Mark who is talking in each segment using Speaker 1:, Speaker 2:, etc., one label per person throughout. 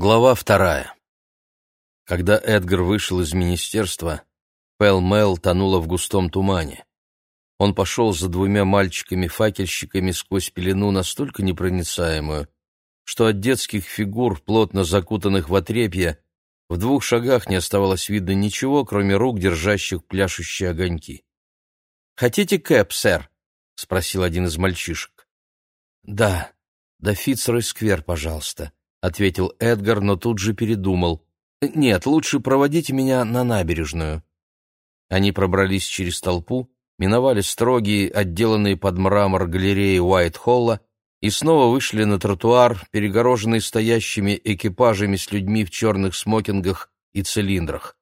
Speaker 1: Глава вторая. Когда Эдгар вышел из министерства, Пэл-Мэл тонула в густом тумане. Он пошел за двумя мальчиками-факельщиками сквозь пелену настолько непроницаемую, что от детских фигур, плотно закутанных в отрепье, в двух шагах не оставалось видно ничего, кроме рук, держащих пляшущие огоньки. «Хотите кэп, сэр?» — спросил один из мальчишек. «Да, до Фицрой-сквер, пожалуйста», — ответил Эдгар, но тут же передумал. «Нет, лучше проводите меня на набережную». Они пробрались через толпу, миновали строгие, отделанные под мрамор галереи Уайт-Холла и снова вышли на тротуар, перегороженный стоящими экипажами с людьми в черных смокингах и цилиндрах.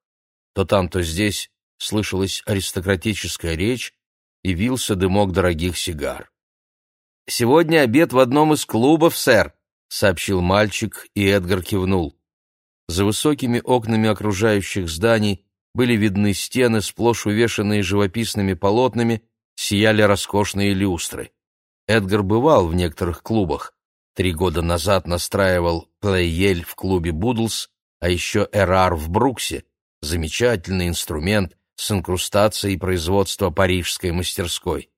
Speaker 1: То там, то здесь слышалась аристократическая речь и вился дымок дорогих сигар. «Сегодня обед в одном из клубов, сэр», — сообщил мальчик, и Эдгар кивнул. За высокими окнами окружающих зданий были видны стены, сплошь увешанные живописными полотнами, сияли роскошные люстры. Эдгар бывал в некоторых клубах. Три года назад настраивал плейель в клубе «Будлс», а еще «Эрар» в Бруксе, замечательный инструмент с инкрустацией производства парижской мастерской.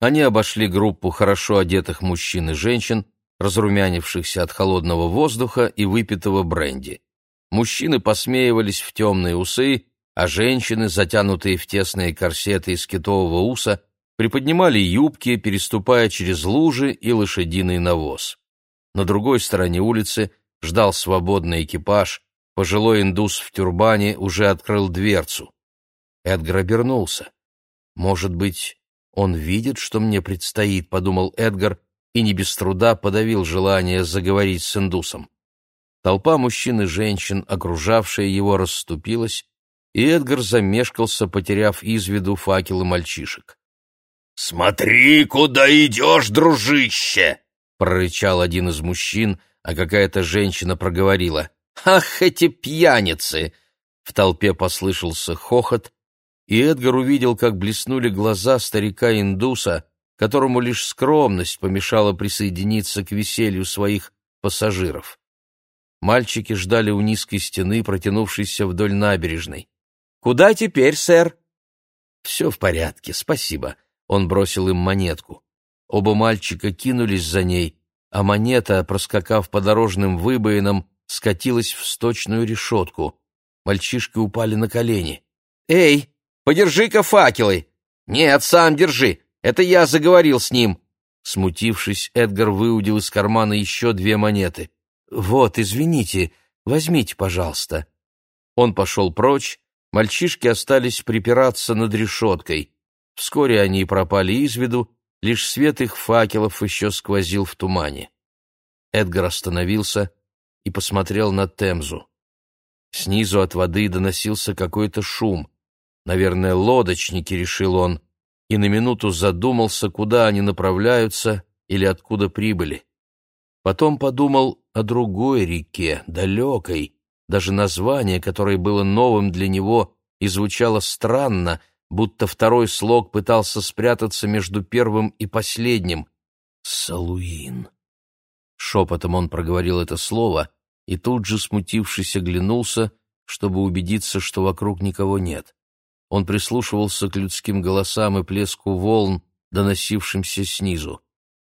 Speaker 1: Они обошли группу хорошо одетых мужчин и женщин, разрумянившихся от холодного воздуха и выпитого бренди. Мужчины посмеивались в темные усы, а женщины, затянутые в тесные корсеты из китового уса, приподнимали юбки, переступая через лужи и лошадиный навоз. На другой стороне улицы ждал свободный экипаж, пожилой индус в тюрбане уже открыл дверцу. Эдгар обернулся. «Может быть, он видит, что мне предстоит», — подумал Эдгар, и не без труда подавил желание заговорить с индусом. Толпа мужчин и женщин, окружавшая его, расступилась, и Эдгар замешкался, потеряв из виду факелы мальчишек.
Speaker 2: «Смотри, куда идешь, дружище!»
Speaker 1: — прорычал один из мужчин, а какая-то женщина проговорила. «Ах, эти пьяницы!» В толпе послышался хохот, и Эдгар увидел, как блеснули глаза старика-индуса, которому лишь скромность помешала присоединиться к веселью своих пассажиров. Мальчики ждали у низкой стены, протянувшейся вдоль набережной. «Куда теперь, сэр?» «Все в порядке, спасибо», — он бросил им монетку. Оба мальчика кинулись за ней, а монета, проскакав по дорожным выбоинам, скатилась в сточную решетку. Мальчишки упали на колени. «Эй, подержи-ка факелы!» «Нет, сам держи, это я заговорил с ним!» Смутившись, Эдгар выудил из кармана еще две монеты. «Вот, извините, возьмите, пожалуйста». Он пошел прочь, мальчишки остались припираться над решеткой. Вскоре они пропали из виду, лишь свет их факелов еще сквозил в тумане. Эдгар остановился и посмотрел на Темзу. Снизу от воды доносился какой-то шум. Наверное, лодочники, решил он, и на минуту задумался, куда они направляются или откуда прибыли. Потом подумал о другой реке, далекой, даже название, которое было новым для него и звучало странно, будто второй слог пытался спрятаться между первым и последним. «Салуин». Шепотом он проговорил это слово и тут же, смутившись, оглянулся, чтобы убедиться, что вокруг никого нет. Он прислушивался к людским голосам и плеску волн, доносившимся снизу.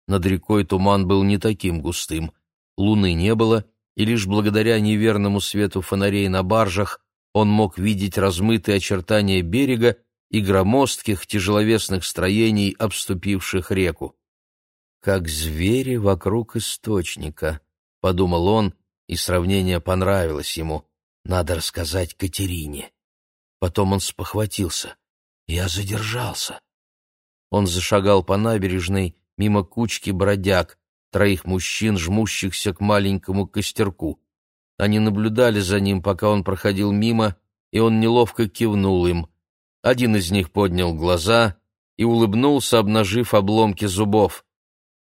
Speaker 1: Над рекой туман был не таким густым, луны не было, и лишь благодаря неверному свету фонарей на баржах он мог видеть размытые очертания берега и громоздких тяжеловесных строений, обступивших реку. «Как звери вокруг источника», — подумал он, и сравнение понравилось ему. «Надо рассказать Катерине». Потом он спохватился. «Я задержался». Он зашагал по набережной, мимо кучки бродяг, троих мужчин, жмущихся к маленькому костерку. Они наблюдали за ним, пока он проходил мимо, и он неловко кивнул им. Один из них поднял глаза и улыбнулся, обнажив обломки зубов.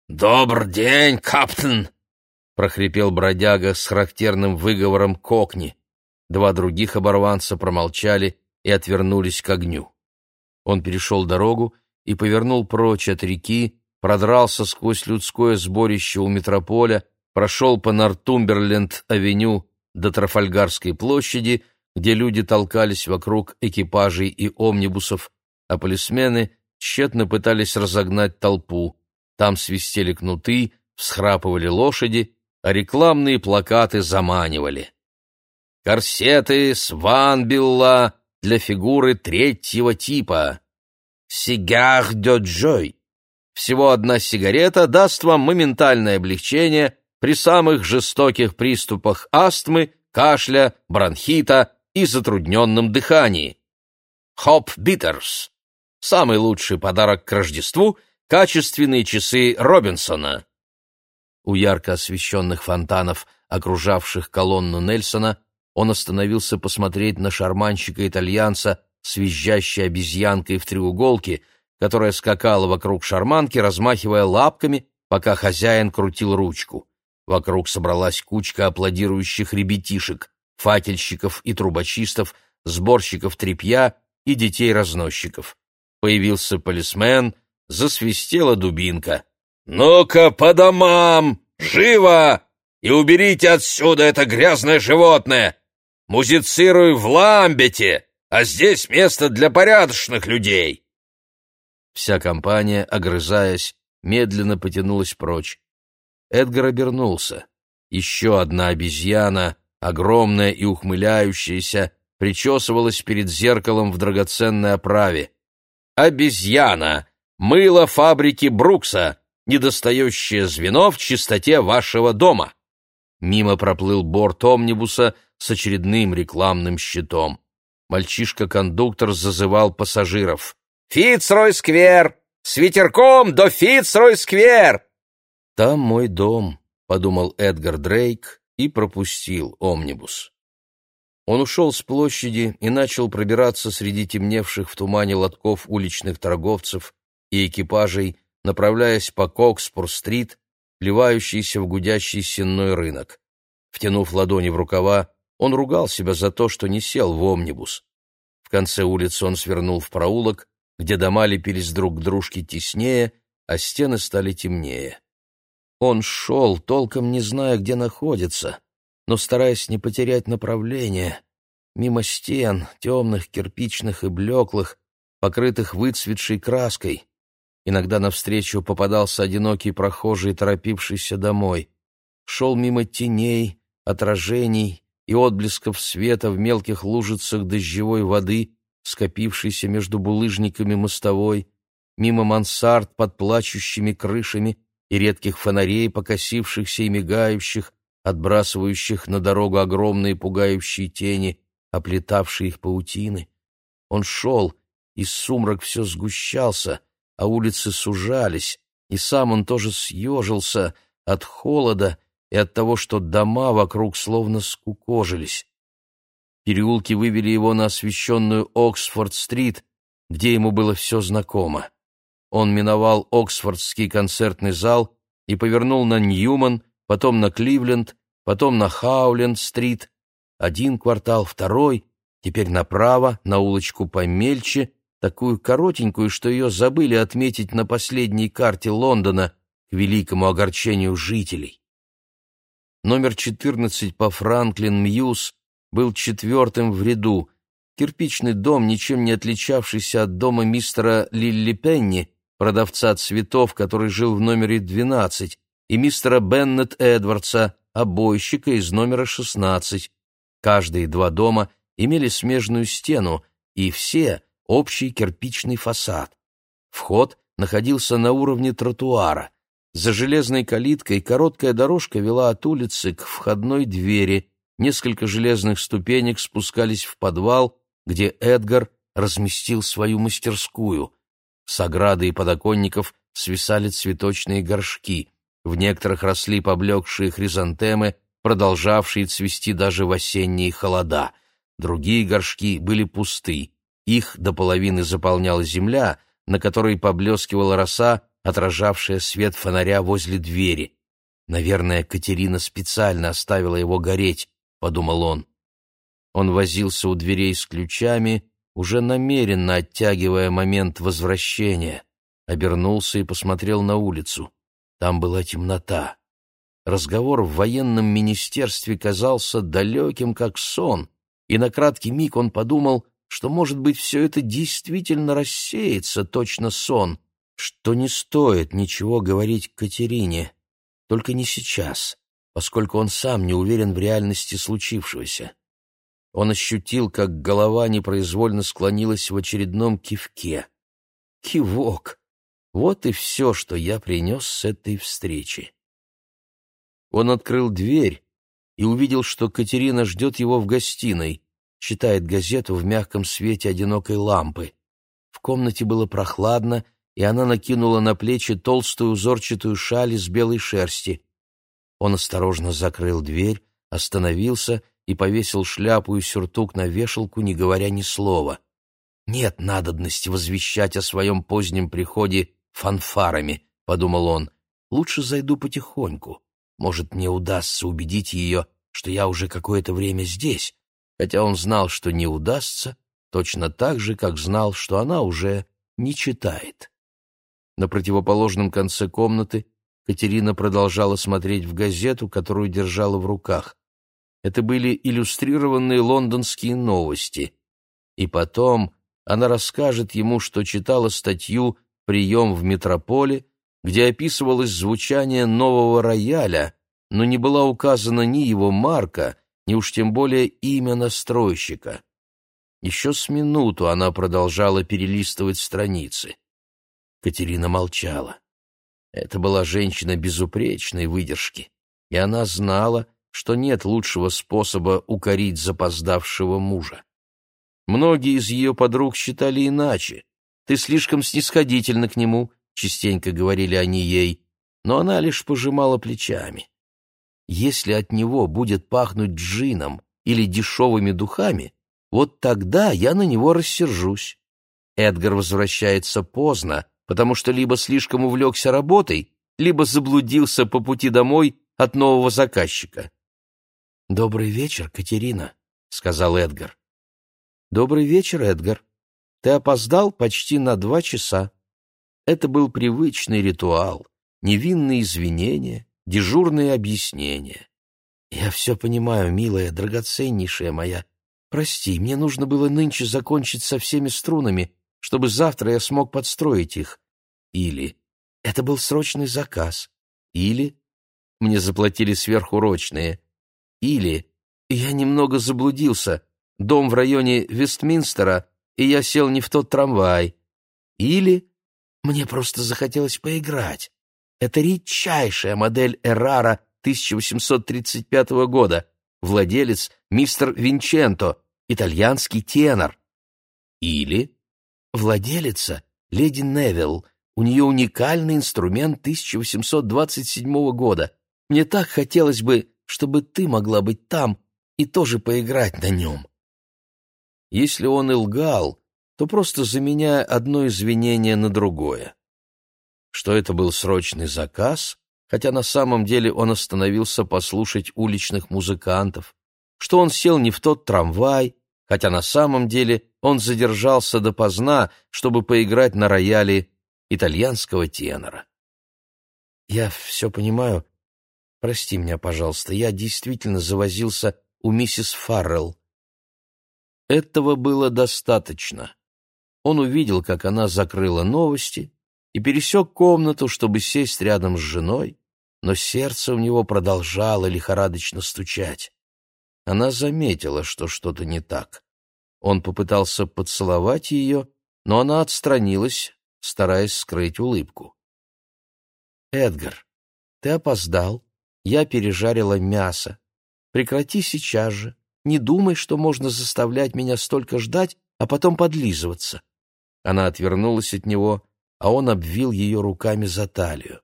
Speaker 2: «Добрый день, каптен!» — прохрипел бродяга с характерным выговором кокни. Два других оборванца промолчали и отвернулись к огню. Он перешел дорогу и повернул прочь от реки, продрался сквозь людское сборище у метрополя,
Speaker 1: прошел по Нортумберленд-авеню до Трафальгарской площади, где люди толкались вокруг экипажей и омнибусов, а полисмены тщетно пытались разогнать толпу. Там свистели кнуты, всхрапывали лошади, а рекламные плакаты заманивали. Корсеты с ванбилла для фигуры третьего типа. Сигар де Джой. Всего одна сигарета даст вам моментальное облегчение при самых жестоких приступах астмы, кашля, бронхита и затрудненном дыхании. Хоп Биттерс. Самый лучший подарок к Рождеству — качественные часы Робинсона. У ярко освещенных фонтанов, окружавших колонну Нельсона, он остановился посмотреть на шарманщика-итальянца с визжащей обезьянкой в треуголке, которая скакала вокруг шарманки, размахивая лапками, пока хозяин крутил ручку. Вокруг собралась кучка аплодирующих ребятишек, факельщиков и трубочистов, сборщиков тряпья и детей-разносчиков. Появился полисмен, засвистела дубинка. «Ну-ка, по домам! Живо! И уберите отсюда это грязное животное! Музицируй в ламбете, а здесь место для порядочных людей!» Вся компания, огрызаясь, медленно потянулась прочь. Эдгар обернулся. Еще одна обезьяна, огромная и ухмыляющаяся, причесывалась перед зеркалом в драгоценной оправе. «Обезьяна! Мыло фабрики Брукса, недостающее звено в чистоте вашего дома!» Мимо проплыл борт омнибуса с очередным рекламным щитом. Мальчишка-кондуктор зазывал пассажиров. «Фицрой-сквер! С ветерком до Фицрой-сквер! «Там мой дом», — подумал Эдгар Дрейк и пропустил омнибус. Он ушел с площади и начал пробираться среди темневших в тумане лотков уличных торговцев и экипажей, направляясь по Кокспур-стрит, вливающийся в гудящий сенной рынок. Втянув ладони в рукава, он ругал себя за то, что не сел в омнибус. В конце улицы он свернул в проулок, где дома лепились друг к дружке теснее, а стены стали темнее. Он шел, толком не зная, где находится, но стараясь не потерять направление. Мимо стен, темных, кирпичных и блеклых, покрытых выцветшей краской. Иногда навстречу попадался одинокий прохожий, торопившийся домой. Шел мимо теней, отражений и отблесков света в мелких лужицах дождевой воды, скопившейся между булыжниками мостовой, мимо мансард под плачущими крышами и редких фонарей, покосившихся и мигающих, отбрасывающих на дорогу огромные пугающие тени, оплетавшие их паутины. Он шел, и сумрак все сгущался, а улицы сужались, и сам он тоже съежился от холода и от того, что дома вокруг словно скукожились. Переулки вывели его на освещенную Оксфорд-стрит, где ему было все знакомо. Он миновал Оксфордский концертный зал и повернул на Ньюман, потом на Кливленд, потом на Хауленд-стрит. Один квартал, второй, теперь направо, на улочку помельче, такую коротенькую, что ее забыли отметить на последней карте Лондона к великому огорчению жителей. Номер 14 по Франклин-Мьюз был четвертым в ряду. Кирпичный дом, ничем не отличавшийся от дома мистера Лилли Пенни, продавца цветов, который жил в номере 12, и мистера Беннет Эдвардса, обойщика из номера 16. Каждые два дома имели смежную стену, и все — общий кирпичный фасад. Вход находился на уровне тротуара. За железной калиткой короткая дорожка вела от улицы к входной двери. Несколько железных ступенек спускались в подвал, где Эдгар разместил свою мастерскую. С ограды и подоконников свисали цветочные горшки. В некоторых росли поблекшие хризантемы, продолжавшие цвести даже в осенние холода. Другие горшки были пусты. Их до половины заполняла земля, на которой поблескивала роса, отражавшая свет фонаря возле двери. «Наверное, Катерина специально оставила его гореть», — подумал он. Он возился у дверей с ключами, уже намеренно оттягивая момент возвращения, обернулся и посмотрел на улицу. Там была темнота. разговор в военном министерстве казался далеким, как сон, и на краткий миг он подумал, что, может быть, все это действительно рассеется, точно сон, что не стоит ничего говорить Катерине, только не сейчас, поскольку он сам не уверен в реальности случившегося. Он ощутил, как голова непроизвольно склонилась в очередном кивке. Кивок! Вот и все, что я принес с этой встречи. Он открыл дверь и увидел, что Катерина ждет его в гостиной, читает газету в мягком свете одинокой лампы. В комнате было прохладно, и она накинула на плечи толстую узорчатую шаль из белой шерсти. Он осторожно закрыл дверь, остановился и повесил шляпу и сюртук на вешалку, не говоря ни слова. «Нет надобности возвещать о своем позднем приходе фанфарами», — подумал он. «Лучше зайду потихоньку. Может, мне удастся убедить ее, что я уже какое-то время здесь, хотя он знал, что не удастся, точно так же, как знал, что она уже не читает». На противоположном конце комнаты Катерина продолжала смотреть в газету, которую держала в руках. Это были иллюстрированные лондонские новости. И потом она расскажет ему, что читала статью «Прием в метрополе», где описывалось звучание нового рояля, но не была указана ни его марка, ни уж тем более имя настройщика. Еще с минуту она продолжала перелистывать страницы. Катерина молчала. Это была женщина безупречной выдержки, и она знала, что нет лучшего способа укорить запоздавшего мужа. Многие из ее подруг считали иначе. «Ты слишком снисходительна к нему», — частенько говорили они ей, но она лишь пожимала плечами. Если от него будет пахнуть джином или дешевыми духами, вот тогда я на него рассержусь. Эдгар возвращается поздно, потому что либо слишком увлекся работой, либо заблудился по пути домой от нового заказчика. «Добрый вечер, Катерина», — сказал Эдгар. «Добрый вечер, Эдгар. Ты опоздал почти на два часа». Это был привычный ритуал, невинные извинения, дежурные объяснения. «Я все понимаю, милая, драгоценнейшая моя. Прости, мне нужно было нынче закончить со всеми струнами, чтобы завтра я смог подстроить их. Или это был срочный заказ. Или мне заплатили сверхурочные. Или я немного заблудился. Дом в районе Вестминстера, и я сел не в тот трамвай. Или мне просто захотелось поиграть. Это редчайшая модель Эррара 1835 года. Владелец мистер Винченто, итальянский тенор. Или Владелица — леди Невилл. У нее уникальный инструмент 1827 года. Мне так хотелось бы, чтобы ты могла быть там и тоже поиграть на нем. Если он и лгал, то просто заменяя одно извинение на другое. Что это был срочный заказ, хотя на самом деле он остановился послушать уличных музыкантов, что он сел не в тот трамвай, хотя на самом деле он задержался допоздна, чтобы поиграть на рояле итальянского тенора. «Я все понимаю. Прости меня, пожалуйста, я действительно завозился у миссис Фаррелл». Этого было достаточно. Он увидел, как она закрыла новости и пересек комнату, чтобы сесть рядом с женой, но сердце у него продолжало лихорадочно стучать. Она заметила, что что-то не так. Он попытался поцеловать ее, но она отстранилась, стараясь скрыть улыбку. «Эдгар, ты опоздал. Я пережарила мясо. Прекрати сейчас же. Не думай, что можно заставлять меня столько ждать, а потом подлизываться». Она отвернулась от него, а он обвил ее руками за талию.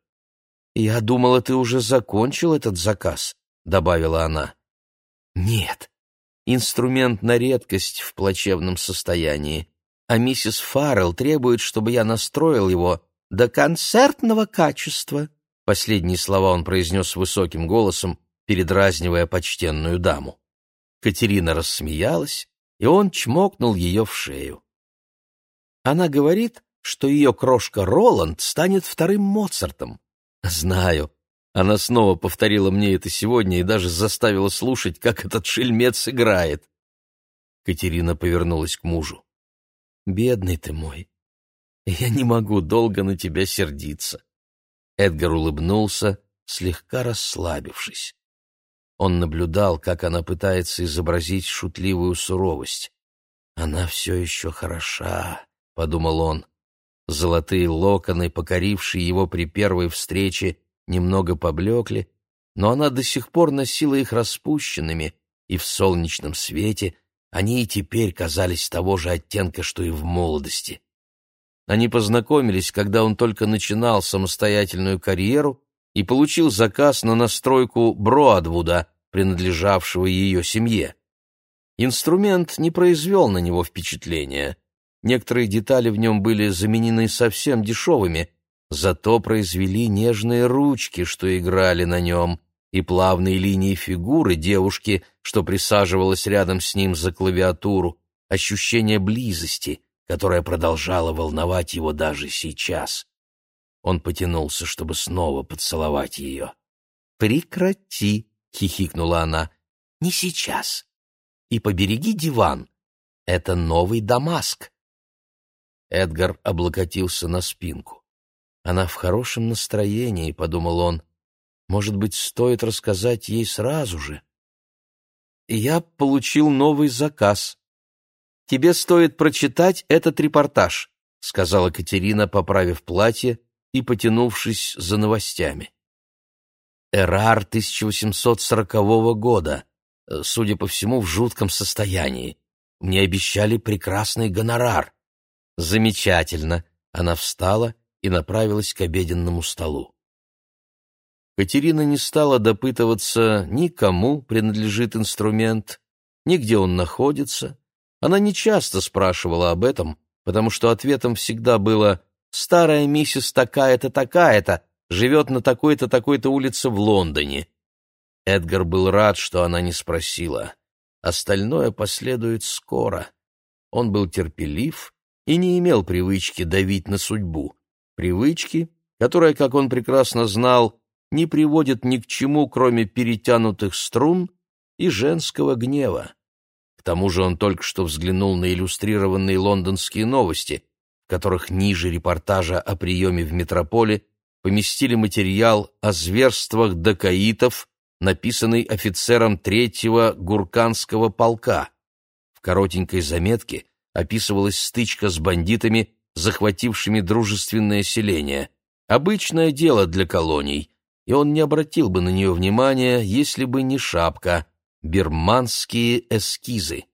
Speaker 1: «Я думала, ты уже закончил этот заказ», — добавила она. «Нет, инструмент на редкость в плачевном состоянии, а миссис Фаррелл требует, чтобы я настроил его до концертного качества». Последние слова он произнес высоким голосом, передразнивая почтенную даму. Катерина рассмеялась, и он чмокнул ее в шею. Она говорит, что ее крошка Роланд станет вторым Моцартом. Знаю, Она снова повторила мне это сегодня и даже заставила слушать, как этот шельмец играет. Катерина повернулась к мужу. «Бедный ты мой, я не могу долго на тебя сердиться». Эдгар улыбнулся, слегка расслабившись. Он наблюдал, как она пытается изобразить шутливую суровость. «Она все еще хороша», — подумал он. Золотые локоны, покорившие его при первой встрече, немного поблекли, но она до сих пор носила их распущенными, и в солнечном свете они и теперь казались того же оттенка, что и в молодости. Они познакомились, когда он только начинал самостоятельную карьеру и получил заказ на настройку Броадвуда, принадлежавшего ее семье. Инструмент не произвел на него впечатления. Некоторые детали в нем были заменены совсем дешевыми, зато произвели нежные ручки, что играли на нем, и плавные линии фигуры девушки, что присаживалась рядом с ним за клавиатуру, ощущение близости, которое продолжало волновать его даже сейчас. Он потянулся, чтобы снова поцеловать ее. «Прекрати!» — хихикнула она. «Не сейчас. И побереги диван. Это новый Дамаск». Эдгар облокотился на спинку. Она в хорошем настроении, — подумал он. Может быть, стоит рассказать ей сразу же. Я получил новый заказ. Тебе стоит прочитать этот репортаж, — сказала Катерина, поправив платье и потянувшись за новостями. Эрар 1840 года, судя по всему, в жутком состоянии. Мне обещали прекрасный гонорар. Замечательно. Она встала и направилась к обеденному столу. Катерина не стала допытываться ни кому принадлежит инструмент, ни где он находится. Она не часто спрашивала об этом, потому что ответом всегда было «старая миссис такая-то, такая-то, живет на такой-то, такой-то улице в Лондоне». Эдгар был рад, что она не спросила. Остальное последует скоро. Он был терпелив и не имел привычки давить на судьбу привычки, которая, как он прекрасно знал, не приводит ни к чему, кроме перетянутых струн и женского гнева. К тому же он только что взглянул на иллюстрированные лондонские новости, в которых ниже репортажа о приеме в метрополе поместили материал о зверствах дакаитов, написанный офицером третьего гурканского полка. В коротенькой заметке описывалась стычка с бандитами захватившими дружественное селение. Обычное дело для колоний, и он не обратил бы на нее внимания, если бы не шапка, бирманские эскизы.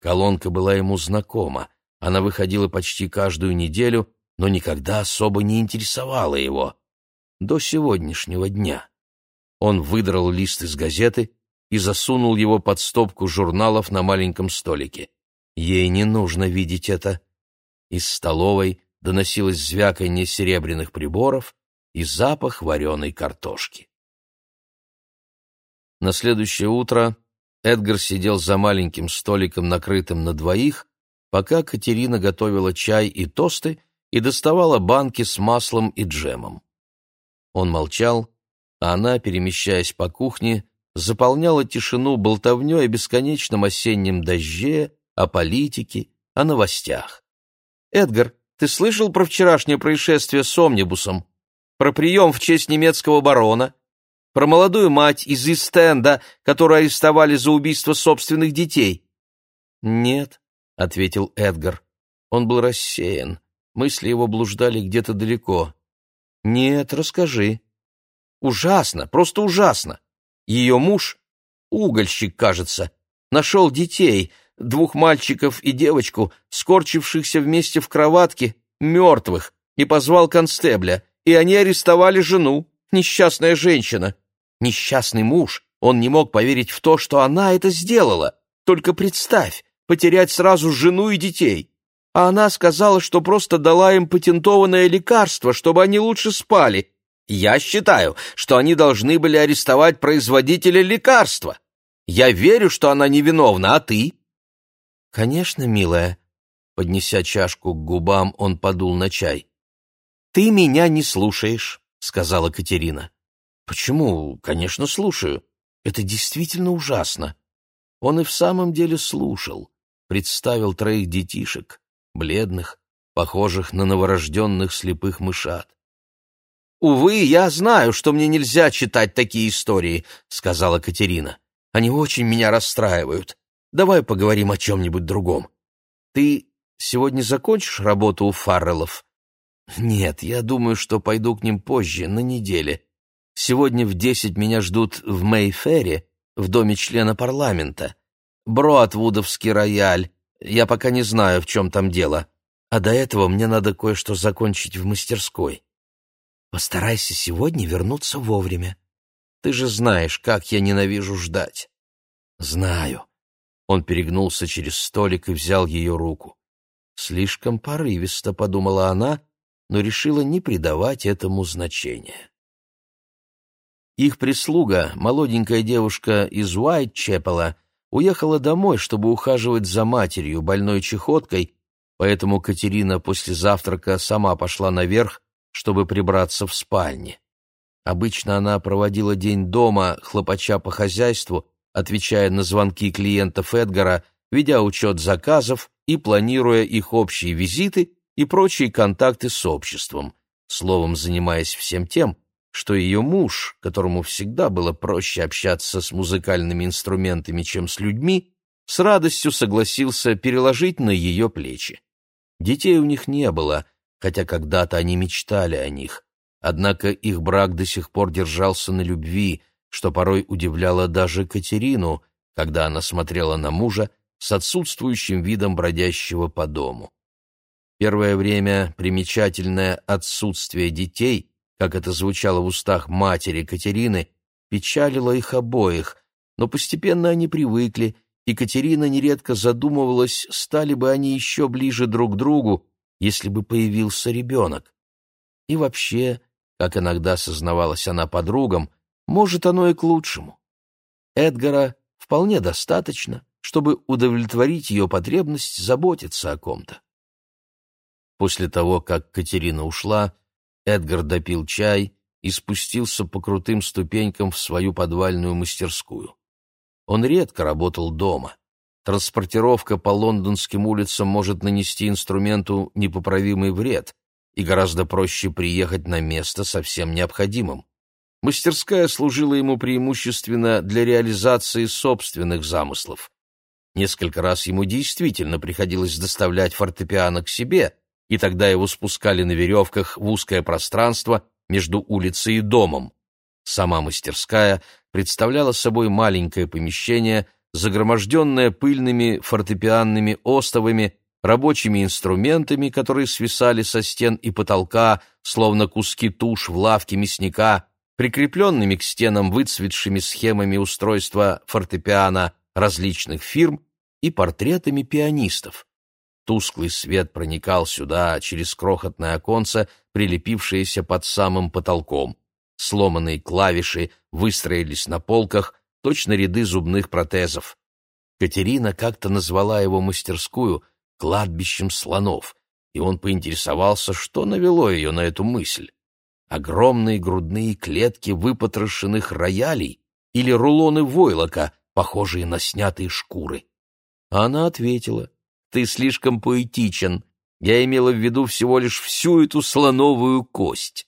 Speaker 1: Колонка была ему знакома, она выходила почти каждую неделю, но никогда особо не интересовала его. До сегодняшнего дня. Он выдрал лист из газеты и засунул его под стопку журналов на маленьком столике. Ей не нужно видеть это. Из столовой доносилось звяканье серебряных приборов и запах вареной картошки. На следующее утро Эдгар сидел за маленьким столиком, накрытым на двоих, пока Катерина готовила чай и тосты и доставала банки с маслом и джемом. Он молчал, а она, перемещаясь по кухне, заполняла тишину болтовнёй о бесконечном осеннем дожде, о политике, о новостях. «Эдгар, ты слышал про вчерашнее происшествие с омнибусом? Про прием в честь немецкого барона? Про молодую мать из Истенда, которую арестовали за убийство собственных детей?» «Нет», — ответил Эдгар. Он был рассеян. Мысли его блуждали где-то далеко. «Нет, расскажи». «Ужасно, просто ужасно. Ее муж, угольщик, кажется, нашел детей, двух мальчиков и девочку, скорчившихся вместе в кроватке, мертвых, и позвал констебля, и они арестовали жену, несчастная женщина. Несчастный муж, он не мог поверить в то, что она это сделала. Только представь, потерять сразу жену и детей. А она сказала, что просто дала им патентованное лекарство, чтобы они лучше спали. Я считаю, что они должны были арестовать производителя лекарства. Я верю, что она невиновна, а ты? «Конечно, милая». Поднеся чашку к губам, он подул на чай. «Ты меня не слушаешь», — сказала Катерина. Почему? Конечно, слушаю. Это действительно ужасно. Он и в самом деле слушал. Представил троих детишек, бледных, похожих на новорожденных слепых мышат. «Увы, я знаю, что мне нельзя читать такие истории», — сказала Катерина. «Они очень меня расстраивают. Давай поговорим о чем-нибудь другом. Ты сегодня закончишь работу у Фарреллов?» «Нет, я думаю, что пойду к ним позже, на неделе. Сегодня в десять меня ждут в Мейфере, в доме члена парламента. Броатвудовский рояль. Я пока не знаю, в чем там дело. А до этого мне надо кое-что закончить в мастерской». Постарайся сегодня вернуться вовремя. Ты же знаешь, как я ненавижу ждать. Знаю. Он перегнулся через столик и взял ее руку. Слишком порывисто, подумала она, но решила не придавать этому значения. Их прислуга, молоденькая девушка из Уайтчепела, уехала домой, чтобы ухаживать за матерью, больной чехоткой, поэтому Катерина после завтрака сама пошла наверх чтобы прибраться в спальне. Обычно она проводила день дома, хлопача по хозяйству, отвечая на звонки клиентов Эдгара, ведя учет заказов и планируя их общие визиты и прочие контакты с обществом, словом, занимаясь всем тем, что ее муж, которому всегда было проще общаться с музыкальными инструментами, чем с людьми, с радостью согласился переложить на ее плечи. Детей у них не было — хотя когда-то они мечтали о них. Однако их брак до сих пор держался на любви, что порой удивляло даже Катерину, когда она смотрела на мужа с отсутствующим видом бродящего по дому. Первое время примечательное отсутствие детей, как это звучало в устах матери Катерины, печалило их обоих, но постепенно они привыкли, и Катерина нередко задумывалась, стали бы они еще ближе друг к другу, если бы появился ребенок. И вообще, как иногда сознавалась она подругам, может, оно и к лучшему. Эдгара вполне достаточно, чтобы удовлетворить ее потребность заботиться о ком-то. После того, как Катерина ушла, Эдгар допил чай и спустился по крутым ступенькам в свою подвальную мастерскую. Он редко работал дома. Транспортировка по лондонским улицам может нанести инструменту непоправимый вред, и гораздо проще приехать на место со всем необходимым. Мастерская служила ему преимущественно для реализации собственных замыслов. Несколько раз ему действительно приходилось доставлять фортепиано к себе, и тогда его спускали на веревках в узкое пространство между улицей и домом. Сама мастерская представляла собой маленькое помещение – загроможденная пыльными фортепианными остовами, рабочими инструментами, которые свисали со стен и потолка, словно куски туш в лавке мясника, прикрепленными к стенам выцветшими схемами устройства фортепиано различных фирм и портретами пианистов. Тусклый свет проникал сюда через крохотное оконце, прилепившееся под самым потолком. Сломанные клавиши выстроились на полках, точно ряды зубных протезов. Катерина как-то назвала его мастерскую «кладбищем слонов», и он поинтересовался, что навело ее на эту мысль. Огромные грудные клетки выпотрошенных роялей или рулоны войлока, похожие на снятые шкуры. Она ответила, «Ты слишком поэтичен. Я имела в виду всего лишь всю эту слоновую кость».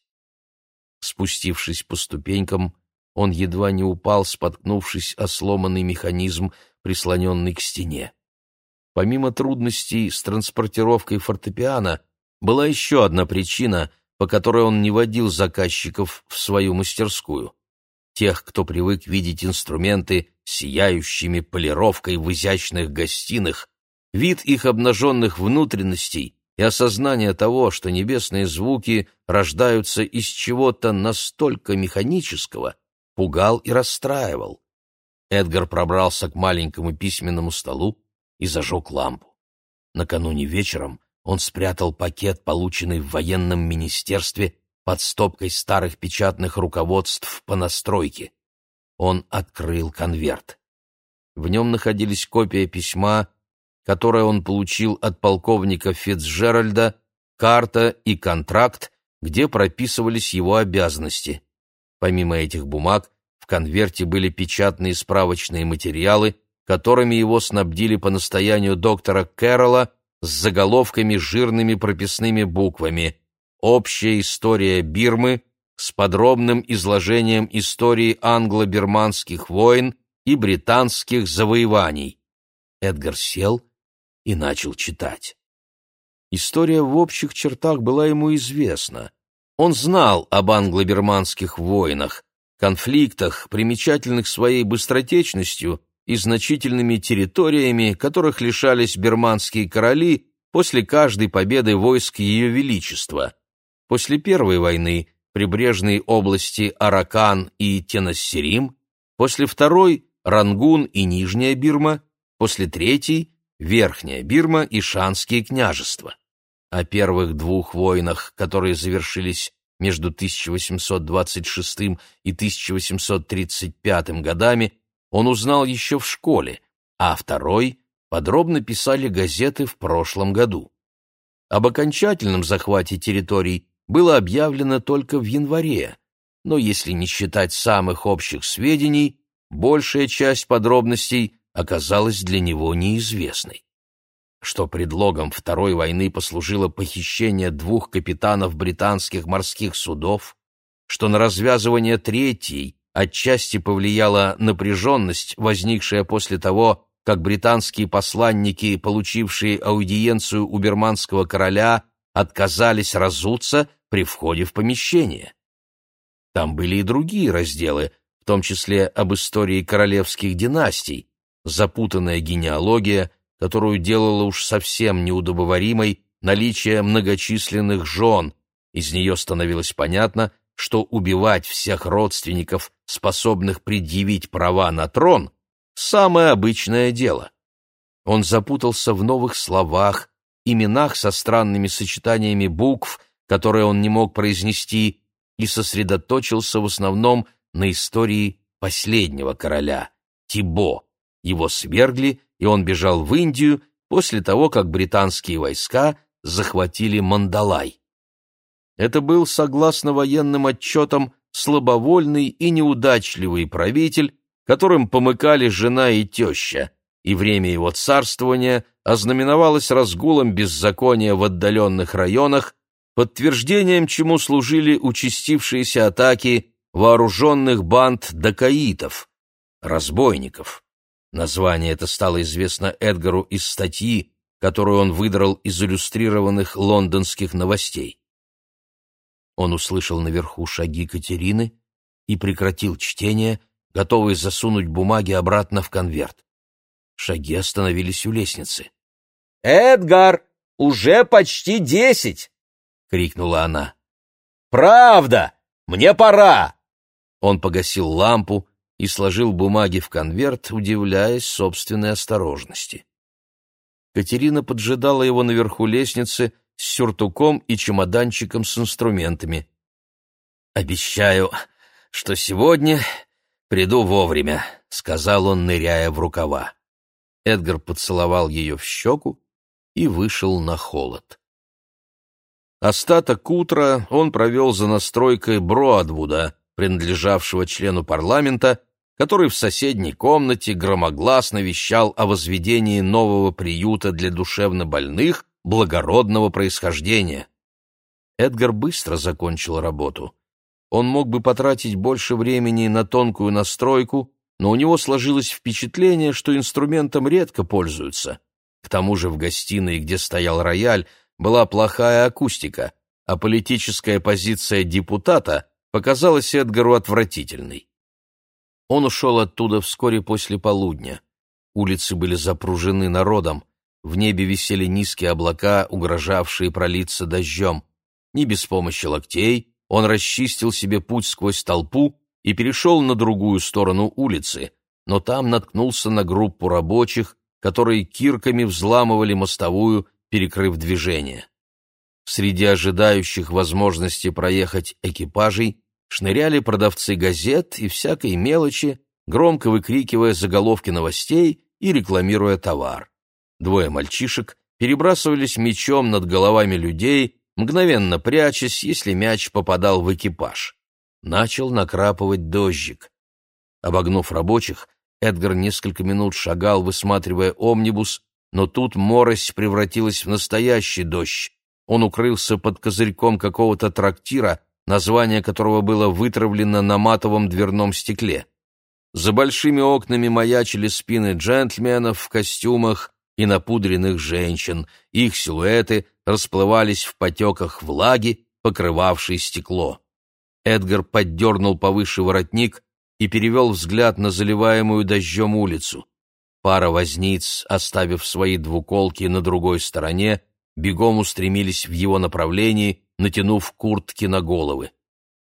Speaker 1: Спустившись по ступенькам, он едва не упал, споткнувшись о сломанный механизм, прислоненный к стене. Помимо трудностей с транспортировкой фортепиано, была еще одна причина, по которой он не водил заказчиков в свою мастерскую. Тех, кто привык видеть инструменты сияющими полировкой в изящных гостиных, вид их обнаженных внутренностей и осознание того, что небесные звуки рождаются из чего-то настолько механического, пугал и расстраивал. Эдгар пробрался к маленькому письменному столу и зажег лампу. Накануне вечером он спрятал пакет, полученный в военном министерстве, под стопкой старых печатных руководств по настройке. Он открыл конверт. В нем находились копия письма, которое он получил от полковника Фицджеральда, карта и контракт, где прописывались его обязанности. Помимо этих бумаг, в конверте были печатные справочные материалы, которыми его снабдили по настоянию доктора Кэрролла с заголовками жирными прописными буквами «Общая история Бирмы» с подробным изложением истории англо-бирманских войн и британских завоеваний. Эдгар сел и начал читать. История в общих чертах была ему известна. Он знал об англо-бирманских войнах, конфликтах, примечательных своей быстротечностью и значительными территориями, которых лишались бирманские короли после каждой победы войск Ее Величества. После Первой войны прибрежные области Аракан и Тенассерим, после Второй – Рангун и Нижняя Бирма, после Третьей – Верхняя Бирма и Шанские княжества. О первых двух войнах, которые завершились между 1826 и 1835 годами, он узнал еще в школе, а второй подробно писали газеты в прошлом году. Об окончательном захвате территорий было объявлено только в январе, но если не считать самых общих сведений, большая часть подробностей оказалась для него неизвестной. Что предлогом Второй войны послужило похищение двух капитанов британских морских судов, что на развязывание Третьей отчасти повлияла напряженность, возникшая после того, как британские посланники, получившие аудиенцию у берманского короля, отказались разуться при входе в помещение. Там были и другие разделы, в том числе об истории королевских династий, запутанная генеалогия, которую делала уж совсем неудобоваримой наличие многочисленных жен. Из нее становилось понятно, что убивать всех родственников, способных предъявить права на трон, самое обычное дело. Он запутался в новых словах, именах со странными сочетаниями букв, которые он не мог произнести, и сосредоточился в основном на истории последнего короля, Тибо. Его свергли, и он бежал в Индию после того, как британские войска захватили Мандалай. Это был, согласно военным отчетам, слабовольный и неудачливый правитель, которым помыкали жена и теща, и время его царствования ознаменовалось разгулом беззакония в отдаленных районах, подтверждением чему служили участившиеся атаки вооруженных банд дакаитов, разбойников. Название это стало известно Эдгару из статьи, которую он выдрал из иллюстрированных лондонских новостей. Он услышал наверху шаги Катерины и прекратил чтение, готовый засунуть бумаги обратно в конверт. Шаги остановились у лестницы.
Speaker 2: «Эдгар, уже почти десять!» — крикнула она. «Правда! Мне пора!»
Speaker 1: Он погасил лампу и сложил бумаги в конверт, удивляясь собственной осторожности. Катерина поджидала его наверху лестницы с сюртуком и чемоданчиком с инструментами. «Обещаю, что сегодня приду вовремя», — сказал он, ныряя в рукава. Эдгар поцеловал ее в щеку и вышел на холод. Остаток утра он провел за настройкой Броадвуда, принадлежавшего члену парламента, который в соседней комнате громогласно вещал о возведении нового приюта для душевнобольных благородного происхождения. Эдгар быстро закончил работу. Он мог бы потратить больше времени на тонкую настройку, но у него сложилось впечатление, что инструментом редко пользуются. К тому же в гостиной, где стоял рояль, была плохая акустика, а политическая позиция депутата показалась Эдгару отвратительной. Он ушел оттуда вскоре после полудня. Улицы были запружены народом, в небе висели низкие облака, угрожавшие пролиться дождем. Не без помощи локтей он расчистил себе путь сквозь толпу и перешел на другую сторону улицы, но там наткнулся на группу рабочих, которые кирками взламывали мостовую, перекрыв движение. Среди ожидающих возможности проехать экипажей шныряли продавцы газет и всякой мелочи, громко выкрикивая заголовки новостей и рекламируя товар. Двое мальчишек перебрасывались мечом над головами людей, мгновенно прячась, если мяч попадал в экипаж. начал накрапывать дождик. Обогнув рабочих, Эдгар несколько минут шагал, высматривая омнибус, но тут морось превратилась в настоящий дождь. Он укрылся под козырьком какого-то трактира, название которого было вытравлено на матовом дверном стекле. За большими окнами маячили спины джентльменов в костюмах и напудренных женщин. Их силуэты расплывались в потеках влаги, покрывавшей стекло. Эдгар поддернул повыше воротник и перевел взгляд на заливаемую дождем улицу. Пара возниц, оставив свои двуколки на другой стороне, бегом устремились в его направлении, натянув куртки на головы.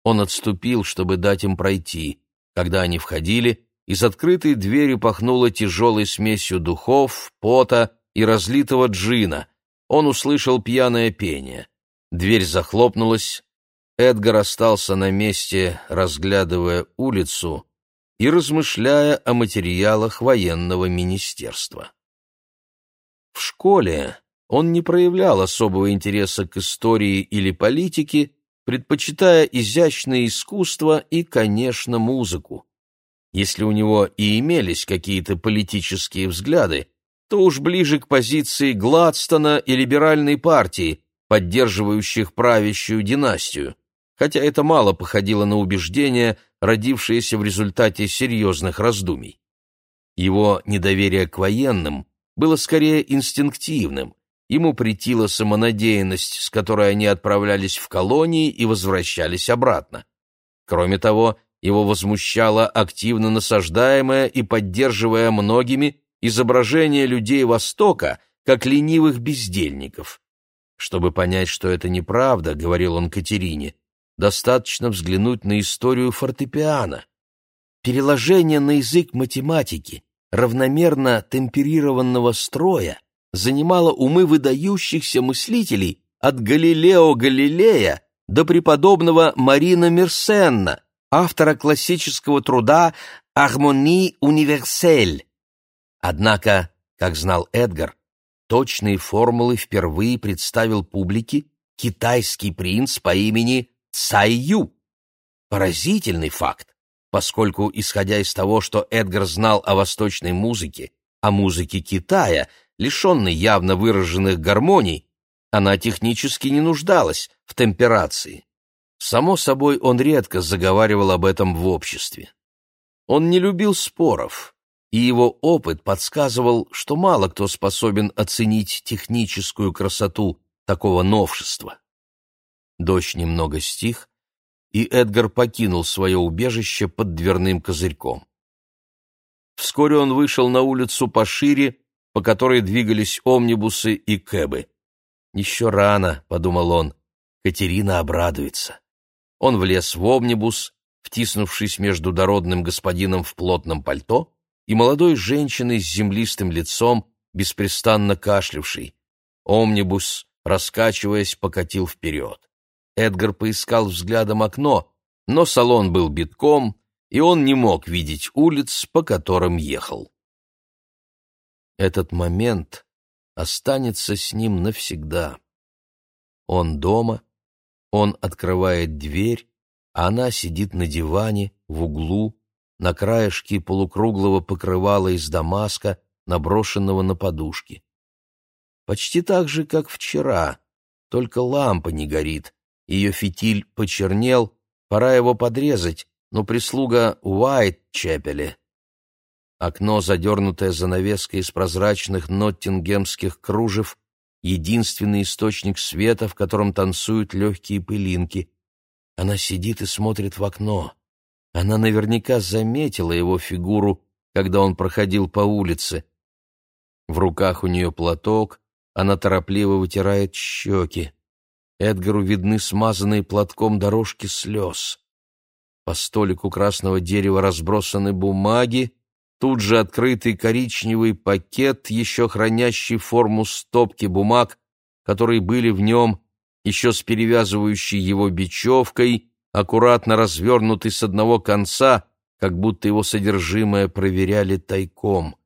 Speaker 1: Он отступил, чтобы дать им пройти. Когда они входили, из открытой двери пахнуло тяжелой смесью духов, пота и разлитого джина. Он услышал пьяное пение. Дверь захлопнулась. Эдгар остался на месте, разглядывая улицу и размышляя о материалах военного министерства. В школе он не проявлял особого интереса к истории или политике, предпочитая изящное искусство и, конечно, музыку. Если у него и имелись какие-то политические взгляды, то уж ближе к позиции Гладстона и либеральной партии, поддерживающих правящую династию, хотя это мало походило на убеждения, родившиеся в результате серьезных раздумий. Его недоверие к военным было скорее инстинктивным, ему претила самонадеянность, с которой они отправлялись в колонии и возвращались обратно. Кроме того, его возмущало активно насаждаемое и поддерживая многими изображение людей Востока как ленивых бездельников. Чтобы понять, что это неправда, говорил он Катерине, достаточно взглянуть на историю фортепиано. Переложение на язык математики равномерно темперированного строя занимало умы выдающихся мыслителей от Галилео Галилея до преподобного Марина Мерсенна, автора классического труда «Армони универсель». Однако, как знал Эдгар, точные формулы впервые представил публике китайский принц по имени Цайю. Поразительный факт, поскольку, исходя из того, что Эдгар знал о восточной музыке, о музыке Китая, лишенной явно выраженных гармоний, она технически не нуждалась в темперации. Само собой, он редко заговаривал об этом в обществе. Он не любил споров, и его опыт подсказывал, что мало кто способен оценить техническую красоту такого новшества. Дождь немного стих, и Эдгар покинул свое убежище под дверным козырьком. Вскоре он вышел на улицу пошире, по которой двигались омнибусы и кэбы. «Еще рано», — подумал он, — «Катерина обрадуется». Он влез в омнибус, втиснувшись между дородным господином в плотном пальто и молодой женщиной с землистым лицом, беспрестанно кашлявшей. Омнибус, раскачиваясь, покатил вперед. Эдгар поискал взглядом окно, но салон был битком, и он не мог видеть улиц, по которым ехал. Этот момент останется с ним навсегда. Он дома, он открывает дверь, а она сидит на диване, в углу, на краешке полукруглого покрывала из дамаска, наброшенного на подушки. Почти так же, как вчера, только лампа не горит, ее фитиль почернел, пора его подрезать, но прислуга Уайт-Чепеле. Окно, задернутое занавеской из прозрачных ноттингемских кружев, единственный источник света, в котором танцуют легкие пылинки. Она сидит и смотрит в окно. Она наверняка заметила его фигуру, когда он проходил по улице. В руках у нее платок, она торопливо вытирает щеки. Эдгару видны смазанные платком дорожки слез. По столику красного дерева разбросаны бумаги, Тут же открытый коричневый пакет, еще хранящий форму стопки бумаг, которые были в нем, еще с перевязывающей его бечевкой, аккуратно развернутый с одного конца, как будто его содержимое проверяли тайком.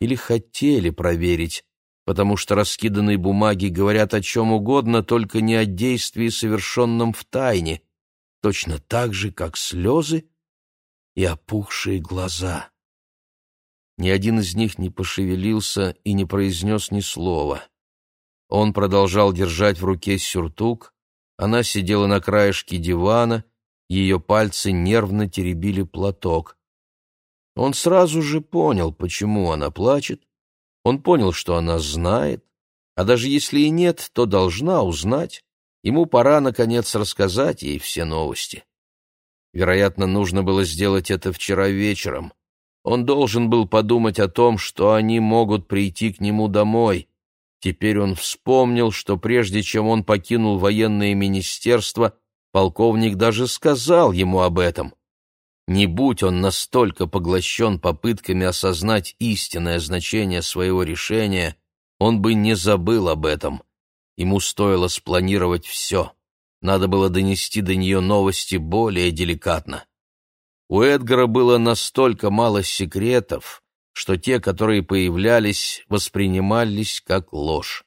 Speaker 1: Или хотели проверить, потому что раскиданные бумаги говорят о чем угодно, только не о действии, совершенном в тайне.
Speaker 2: точно так же, как слезы и опухшие глаза. Ни один из них не пошевелился и не произнес ни слова. Он продолжал держать в руке сюртук, она сидела на краешке дивана, ее пальцы нервно теребили платок. Он сразу же понял, почему она плачет, он понял, что она знает, а даже если и нет, то должна узнать. Ему пора, наконец, рассказать ей все новости. Вероятно, нужно было сделать это вчера вечером. Он должен был подумать о том, что они могут прийти к нему домой. Теперь он вспомнил, что прежде чем он покинул военное министерство, полковник даже сказал ему об этом. Не будь он настолько поглощен попытками осознать истинное значение своего решения, он бы не забыл об этом. Ему стоило спланировать все. Надо было донести до нее новости более деликатно. У Эдгара было настолько мало секретов, что те, которые появлялись, воспринимались как ложь.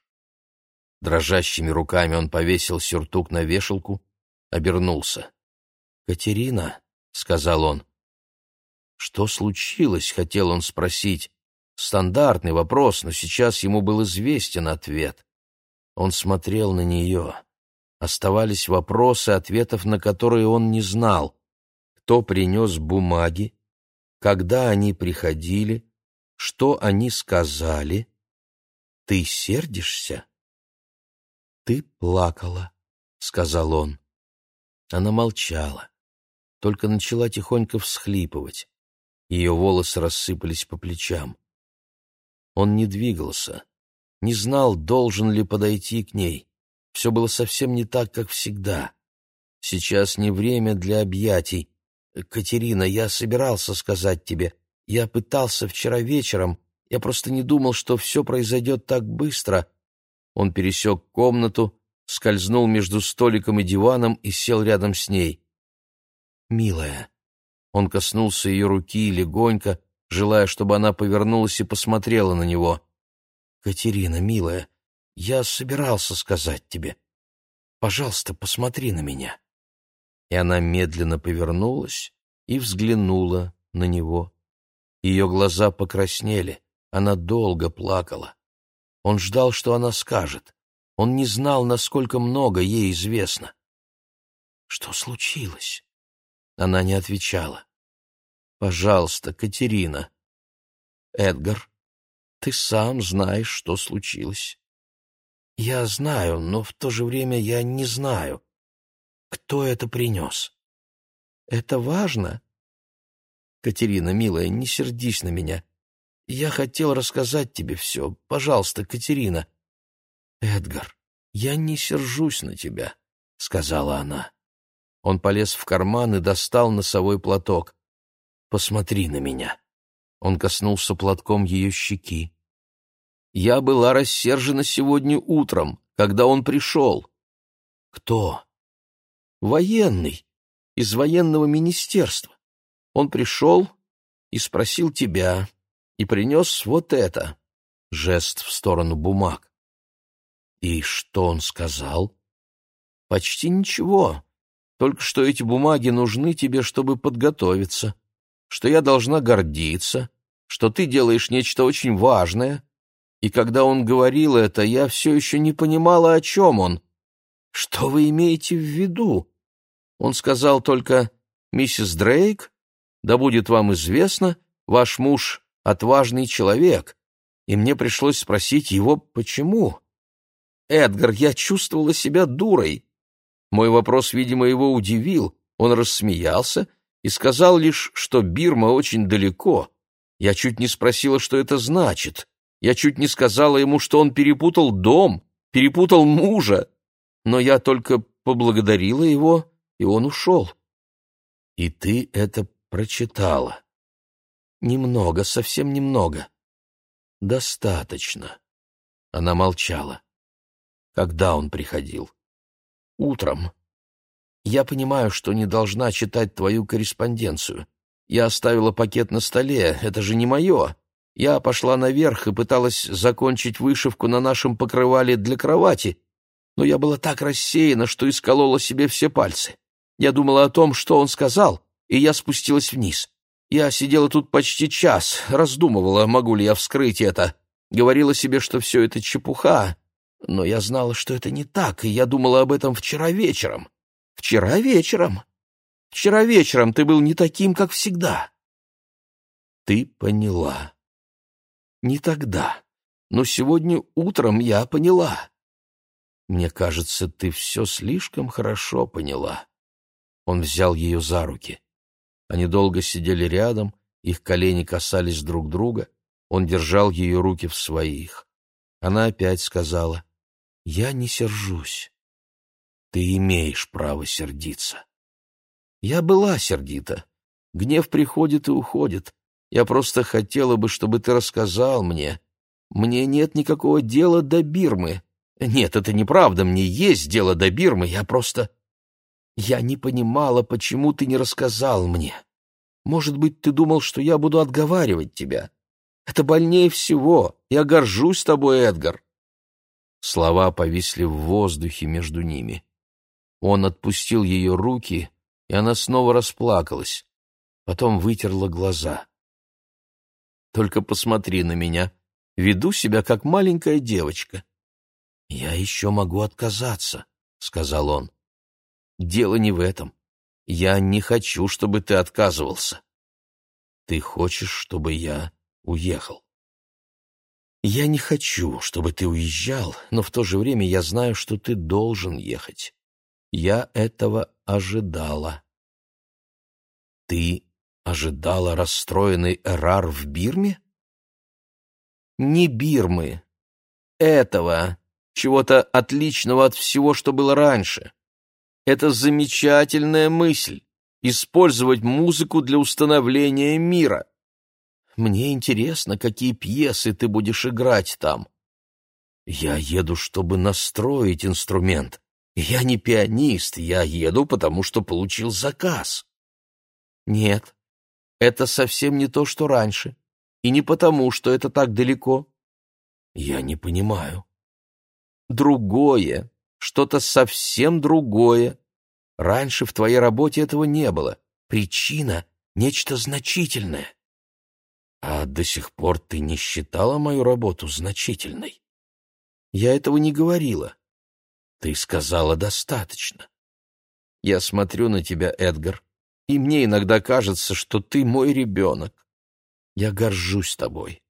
Speaker 2: Дрожащими руками он повесил сюртук на вешалку, обернулся. «Катерина», — сказал он. «Что случилось?» — хотел он спросить. Стандартный вопрос, но сейчас ему был известен ответ. Он смотрел на нее. Оставались вопросы, ответов на которые он не знал. Кто принес бумаги? Когда они приходили? Что они сказали? Ты сердишься? Ты плакала, сказал он. Она молчала, только начала тихонько всхлипывать. Ее волосы рассыпались по плечам. Он не двигался, не знал, должен ли подойти к ней. Все было совсем не так, как всегда. Сейчас не время для объятий. Катерина, я собирался сказать тебе. Я пытался вчера вечером. Я просто не думал, что все произойдет так быстро. Он пересек комнату, скользнул между столиком и диваном и сел рядом с ней. «Милая». Он коснулся ее руки легонько, желая, чтобы она повернулась и посмотрела на него. «Катерина, милая, я собирался сказать тебе. Пожалуйста, посмотри на меня». И она медленно повернулась и взглянула на него. Ее глаза покраснели, она долго плакала. Он ждал, что она скажет. Он не знал, насколько много ей известно. «Что случилось?» Она не отвечала. «Пожалуйста, Катерина». «Эдгар, ты сам знаешь, что случилось». «Я знаю, но в то же время я не знаю, кто это принес». «Это важно?» «Катерина, милая, не сердись на меня. Я хотел рассказать тебе все. Пожалуйста, Катерина». «Эдгар, я не сержусь на тебя», — сказала она. Он полез в карман и достал носовой платок. «Посмотри на меня». Он коснулся платком ее щеки. «Я была рассержена сегодня утром, когда он пришел». «Кто?» «Военный, из военного министерства. Он пришел и спросил тебя, и принес вот это». Жест в сторону бумаг. «И что он сказал?» «Почти ничего. Только что эти бумаги нужны тебе, чтобы подготовиться, что я должна гордиться, что ты делаешь нечто очень важное. И когда он говорил это, я все еще не понимала, о чем он. Что вы имеете в виду? Он сказал только «Миссис Дрейк, да будет вам известно, ваш муж — отважный человек». И мне пришлось спросить его, почему. «Эдгар, я чувствовала себя дурой. Мой вопрос, видимо, его удивил. Он рассмеялся и сказал лишь, что Бирма очень далеко. Я чуть не спросила, что это значит. Я чуть не сказала ему, что он перепутал дом, перепутал мужа. Но я только поблагодарила его, и он ушел. И ты это прочитала? Немного, совсем немного. Достаточно. Она молчала. Когда он приходил? утром. Я понимаю, что не должна читать твою корреспонденцию. Я оставила пакет на столе, это же не мое. Я пошла наверх и пыталась закончить вышивку на нашем покрывале для кровати, но я была так рассеяна, что исколола себе все пальцы.
Speaker 1: Я думала о том, что он сказал, и я спустилась вниз. Я сидела тут почти час, раздумывала, могу ли я вскрыть это. Говорила себе, что все это чепуха, но я знала, что это не так, и я думала об этом вчера вечером. Вчера вечером. Вчера вечером ты был не таким, как всегда. Ты поняла. Не тогда, но сегодня утром я поняла. Мне кажется, ты все слишком хорошо поняла. Он взял ее за руки. Они долго сидели рядом, их колени касались друг друга, он держал ее руки в своих. Она опять сказала, «Я не сержусь. Ты имеешь право сердиться». Я была сердита. Гнев приходит и уходит. Я просто хотела бы, чтобы ты рассказал мне. Мне нет никакого дела до Бирмы. Нет, это неправда, мне есть дело до Бирмы, я просто... Я не понимала, почему ты не рассказал мне. Может быть, ты думал, что я буду отговаривать тебя. Это больнее всего. Я горжусь тобой, Эдгар. Слова повисли в воздухе между ними. Он отпустил ее руки, и она снова расплакалась. Потом вытерла глаза. «Только посмотри на меня. Веду себя, как маленькая девочка». «Я еще могу отказаться», — сказал он. Дело не в этом. Я не хочу, чтобы ты отказывался. Ты хочешь, чтобы я уехал. Я не хочу, чтобы ты уезжал, но в то же время я знаю, что ты должен ехать. Я этого ожидала. Ты ожидала расстроенный Эрар в Бирме? Не Бирмы. Этого, чего-то отличного от всего, что было раньше. Это замечательная мысль — использовать музыку для установления мира. Мне интересно, какие пьесы ты будешь играть там. Я еду, чтобы настроить инструмент. Я не пианист, я еду, потому что получил заказ. Нет, это совсем не то, что раньше. И не потому, что это так далеко. Я не понимаю. Другое, что-то совсем другое. Раньше в твоей работе этого не было. Причина — нечто значительное. А до сих пор ты не считала мою работу значительной? Я этого не говорила. Ты сказала достаточно. Я смотрю на тебя, Эдгар, и мне иногда кажется, что ты мой ребенок. Я горжусь тобой.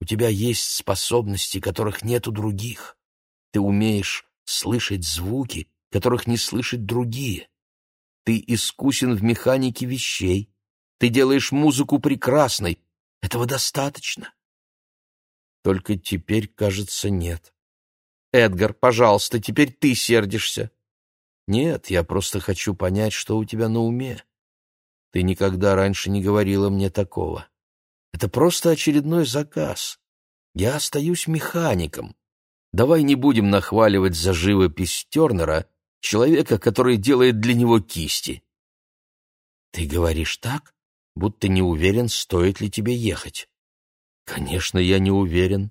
Speaker 1: У тебя есть способности, которых нет у других. Ты умеешь слышать звуки, которых не слышат другие. Ты искусен в механике вещей. Ты делаешь музыку прекрасной. Этого достаточно. Только теперь, кажется, нет. Эдгар, пожалуйста, теперь ты сердишься. Нет, я просто хочу понять, что у тебя на уме. Ты никогда раньше не говорила мне такого. Это просто очередной заказ. Я остаюсь механиком. Давай не будем нахваливать за живопись Тернера, человека, который делает для него кисти. Ты говоришь так, будто не уверен, стоит ли тебе ехать. Конечно, я не уверен.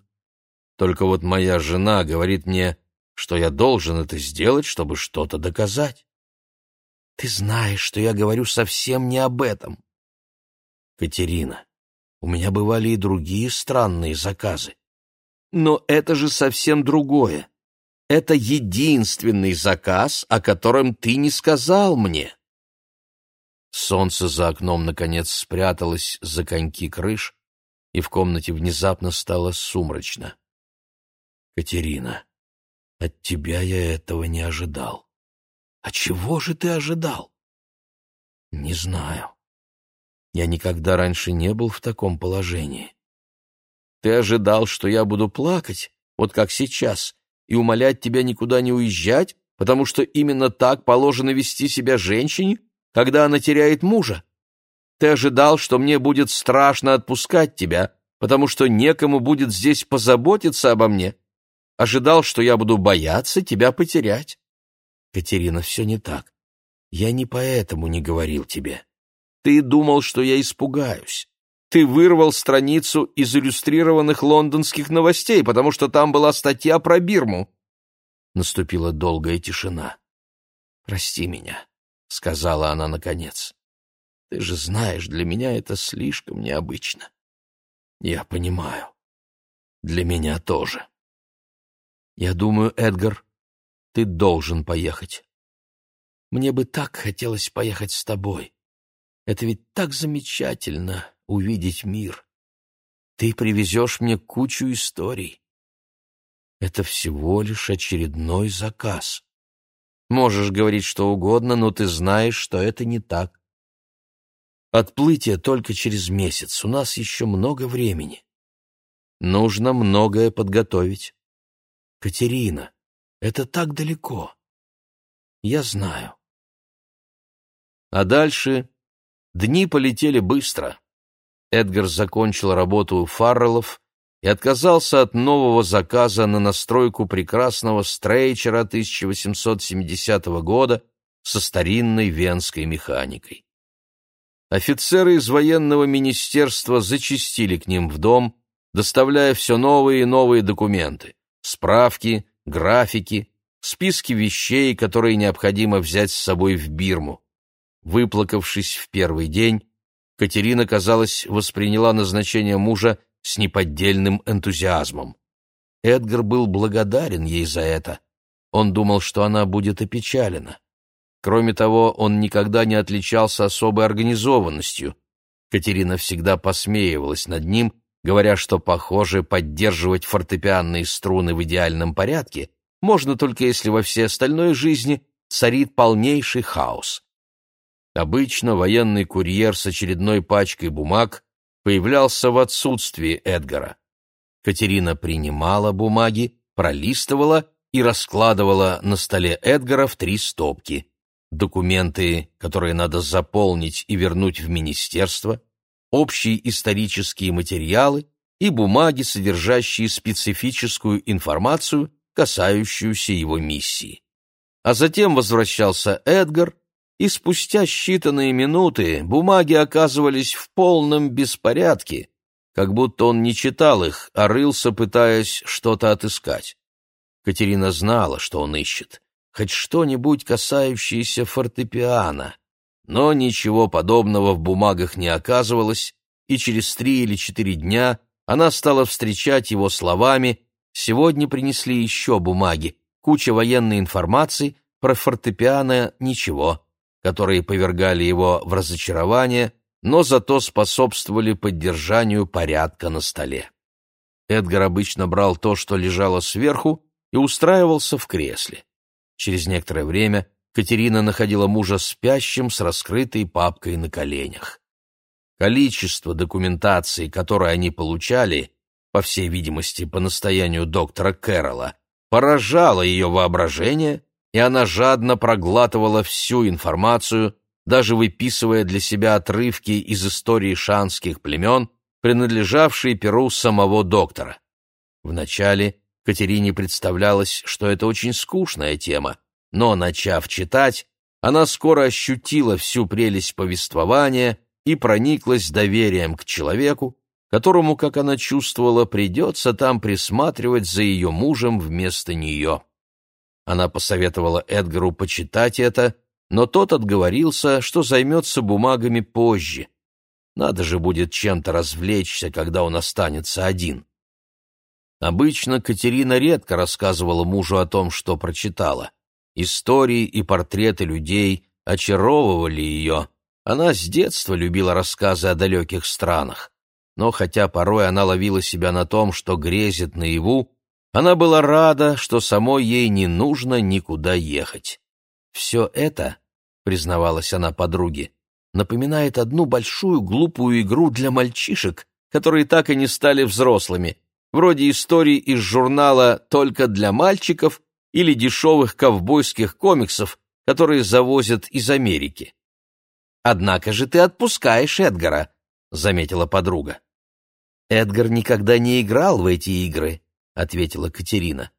Speaker 1: Только вот моя жена говорит мне, что я должен это сделать, чтобы что-то доказать. Ты знаешь, что я говорю совсем не об этом. Катерина, у меня бывали и другие странные заказы. Но это же совсем другое. Это единственный заказ, о котором ты не сказал мне. Солнце за окном, наконец, спряталось за коньки крыш, и в комнате внезапно стало сумрачно. Катерина, от тебя я этого не ожидал. А чего же ты ожидал? Не знаю. Я никогда раньше не был в таком положении. Ты ожидал, что я буду плакать, вот как сейчас, и умолять тебя никуда не уезжать, потому что именно так положено вести себя женщине, когда она теряет мужа? Ты ожидал, что мне будет страшно отпускать тебя, потому что некому будет здесь позаботиться обо мне? Ожидал, что я буду бояться тебя потерять? Катерина, все не так. Я не поэтому не говорил тебе. Ты думал, что я испугаюсь. Ты вырвал страницу из иллюстрированных лондонских новостей, потому что там была статья про Бирму. Наступила долгая тишина. Прости меня. сказала она наконец. «Ты же знаешь, для меня это слишком необычно». «Я понимаю. Для меня тоже». «Я думаю, Эдгар, ты должен поехать. Мне бы так хотелось поехать с тобой. Это ведь так замечательно — увидеть мир. Ты привезешь мне кучу историй. Это всего лишь очередной заказ. Можешь говорить что угодно, но ты знаешь, что это не так. Отплытие только через месяц, у нас еще много времени. Нужно многое подготовить. Катерина, это так далеко. Я знаю. А дальше дни полетели быстро. Эдгар закончил работу у Фарреллов и отказался от нового заказа на настройку прекрасного стрейчера 1870 года со старинной венской механикой. Офицеры из военного министерства зачастили к ним в дом, доставляя все новые и новые документы, справки, графики, списки вещей, которые необходимо взять с собой в Бирму. Выплакавшись в первый день, Катерина, казалось, восприняла назначение мужа с неподдельным энтузиазмом. Эдгар был благодарен ей за это. Он думал, что она будет опечалена. Кроме того, он никогда не отличался особой организованностью. Катерина всегда посмеивалась над ним, говоря, что, похоже, поддерживать фортепианные струны в идеальном порядке можно только если во всей остальной жизни царит полнейший хаос. Обычно военный курьер с очередной пачкой бумаг появлялся в отсутствии Эдгара. Катерина принимала бумаги, пролистывала и раскладывала на столе Эдгара в три стопки. Документы, которые надо заполнить и вернуть в министерство, общие исторические материалы и бумаги, содержащие специфическую информацию, касающуюся его миссии. А затем возвращался Эдгар, и спустя считанные минуты бумаги оказывались в полном беспорядке, как будто он не читал их, а рылся, пытаясь что-то отыскать. Катерина знала, что он ищет, хоть что-нибудь касающееся фортепиано, но ничего подобного в бумагах не оказывалось, и через три или четыре дня она стала встречать его словами «Сегодня принесли еще бумаги, куча военной информации, про фортепиано ничего» которые повергали его в разочарование, но зато способствовали поддержанию порядка на столе. Эдгар обычно брал то, что лежало сверху, и устраивался в кресле. Через некоторое время Катерина находила мужа спящим с раскрытой папкой на коленях. Количество документации, которое они получали, по всей видимости, по настоянию доктора Кэрролла, поражало ее воображение и она жадно проглатывала всю информацию, даже выписывая для себя отрывки из истории шанских племен, принадлежавшие перу самого доктора. Вначале Катерине представлялось, что это очень скучная тема, но, начав читать, она скоро ощутила всю прелесть повествования и прониклась доверием к человеку, которому, как она чувствовала, придется там присматривать за ее мужем вместо нее. Она посоветовала Эдгару почитать это, но тот отговорился, что займется бумагами позже. Надо же будет чем-то развлечься, когда он останется один. Обычно Катерина редко рассказывала мужу о том, что прочитала. Истории и портреты людей очаровывали ее. Она с детства любила рассказы о далеких странах. Но хотя порой она ловила себя на том, что грезит наяву, она была рада, что самой ей не нужно никуда ехать. «Все это, — признавалась она подруге, — напоминает одну большую глупую игру для мальчишек, которые так и не стали взрослыми, вроде истории из журнала «Только для мальчиков» или дешевых ковбойских комиксов, которые завозят из Америки. «Однако же ты отпускаешь Эдгара», — заметила подруга. Эдгар никогда не играл в эти игры, ответила Катерина.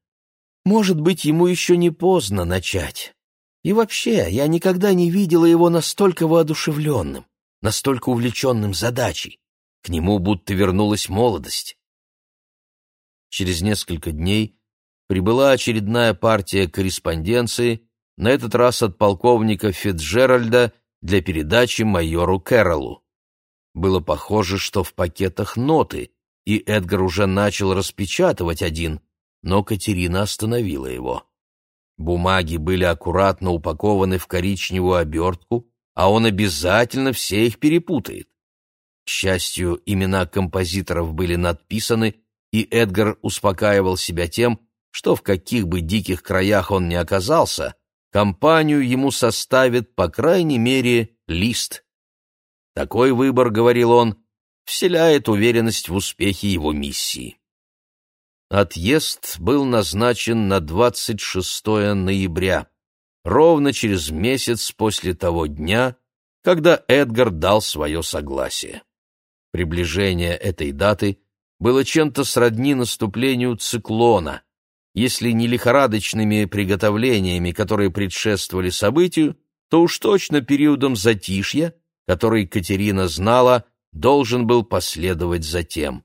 Speaker 1: Может быть, ему еще не поздно начать. И вообще, я никогда не видела его настолько воодушевленным, настолько увлеченным задачей. К нему будто вернулась молодость. Через несколько дней прибыла очередная партия корреспонденции, на этот раз от полковника Фитджеральда для передачи майору Кэрролу. Было похоже, что в пакетах ноты, и Эдгар уже начал распечатывать один, но Катерина остановила его. Бумаги были аккуратно упакованы в коричневую обертку, а он обязательно все их перепутает. К счастью, имена композиторов были надписаны, и Эдгар успокаивал себя тем, что в каких бы диких краях он ни оказался, компанию ему составит, по крайней мере, лист. Такой выбор, говорил он, вселяет уверенность в успехе его миссии. Отъезд был назначен на 26 ноября, ровно через месяц после того дня, когда Эдгар дал свое согласие. Приближение этой даты было чем-то сродни наступлению циклона. Если не лихорадочными приготовлениями, которые предшествовали событию, то уж точно периодом затишья, который Катерина знала, должен был последовать затем.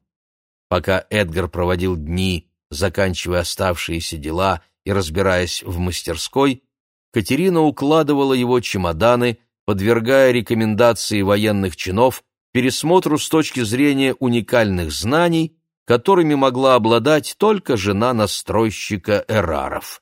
Speaker 1: Пока Эдгар проводил дни, заканчивая оставшиеся дела и разбираясь в мастерской, Катерина укладывала его чемоданы, подвергая рекомендации военных чинов пересмотру с точки зрения уникальных знаний, которыми могла обладать только жена настройщика Эраров.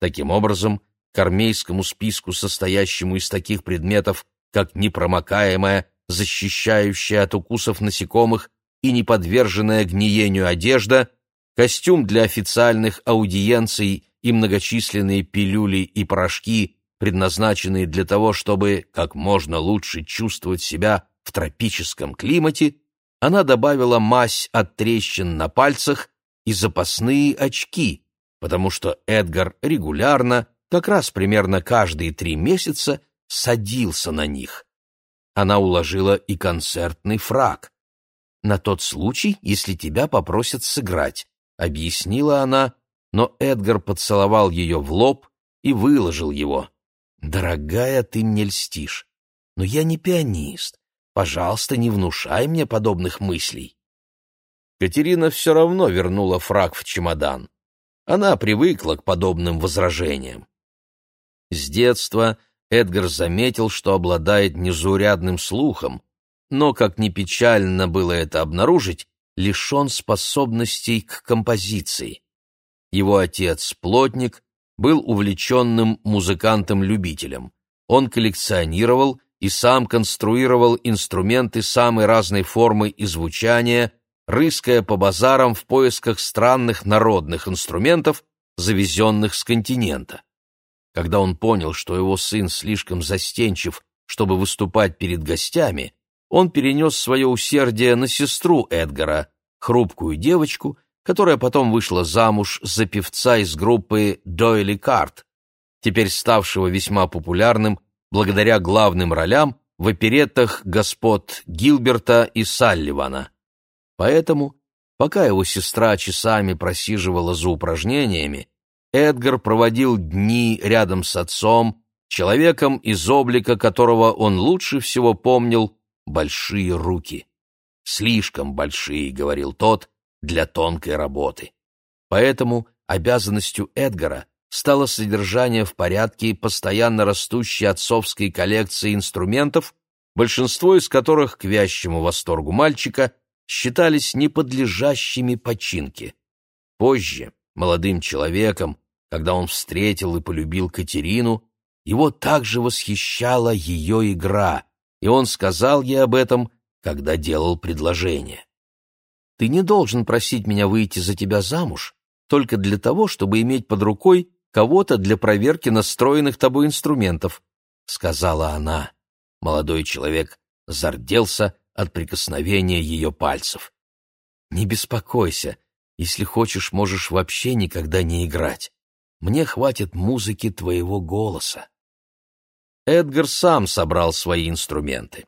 Speaker 1: Таким образом, к армейскому списку, состоящему из таких предметов, как непромокаемая, защищающая от укусов насекомых и неподверженная гниению одежда, костюм для официальных аудиенций и многочисленные пилюли и порошки, предназначенные для того, чтобы как можно лучше чувствовать себя в тропическом климате, она добавила мазь от трещин на пальцах и запасные очки, потому что Эдгар регулярно, как раз примерно каждые три месяца, садился на них. Она уложила и концертный фраг. «На тот случай, если тебя попросят сыграть», — объяснила она, но Эдгар поцеловал ее в лоб и выложил его. «Дорогая, ты мне льстишь, но я не пианист. Пожалуйста, не внушай мне подобных мыслей». Катерина все равно вернула фраг в чемодан. Она привыкла к подобным возражениям. С детства Эдгар заметил, что обладает незаурядным слухом, но, как ни печально было это обнаружить, лишен способностей к композиции. Его отец, плотник, был увлеченным музыкантом-любителем. Он коллекционировал и сам конструировал инструменты самой разной формы и звучания, рыская по базарам в поисках странных народных инструментов, завезенных с континента. Когда он понял, что его сын слишком застенчив, чтобы выступать перед гостями, он перенес свое усердие на сестру Эдгара, хрупкую девочку, которая потом вышла замуж за певца из группы «Дойли Карт», теперь ставшего весьма популярным благодаря главным ролям в опереттах господ Гилберта и Салливана. Поэтому, пока его сестра часами просиживала за упражнениями, Эдгар проводил дни рядом с отцом, человеком, из облика которого он лучше всего помнил большие руки. «Слишком большие», — говорил тот, — «для тонкой работы». Поэтому обязанностью Эдгара стало содержание в порядке постоянно растущей отцовской коллекции инструментов, большинство из которых, к вящему восторгу мальчика, считались неподлежащими починке. Позже, молодым человеком, когда он встретил и полюбил Катерину, его также восхищала ее игра, и он сказал ей об этом, когда делал предложение. «Ты не должен просить меня выйти за тебя замуж только для того, чтобы иметь под рукой кого-то для проверки настроенных тобой инструментов», — сказала она. Молодой человек зарделся от прикосновения ее пальцев. «Не беспокойся, если хочешь, можешь вообще никогда не играть. Мне хватит музыки твоего голоса». Эдгар сам собрал свои инструменты.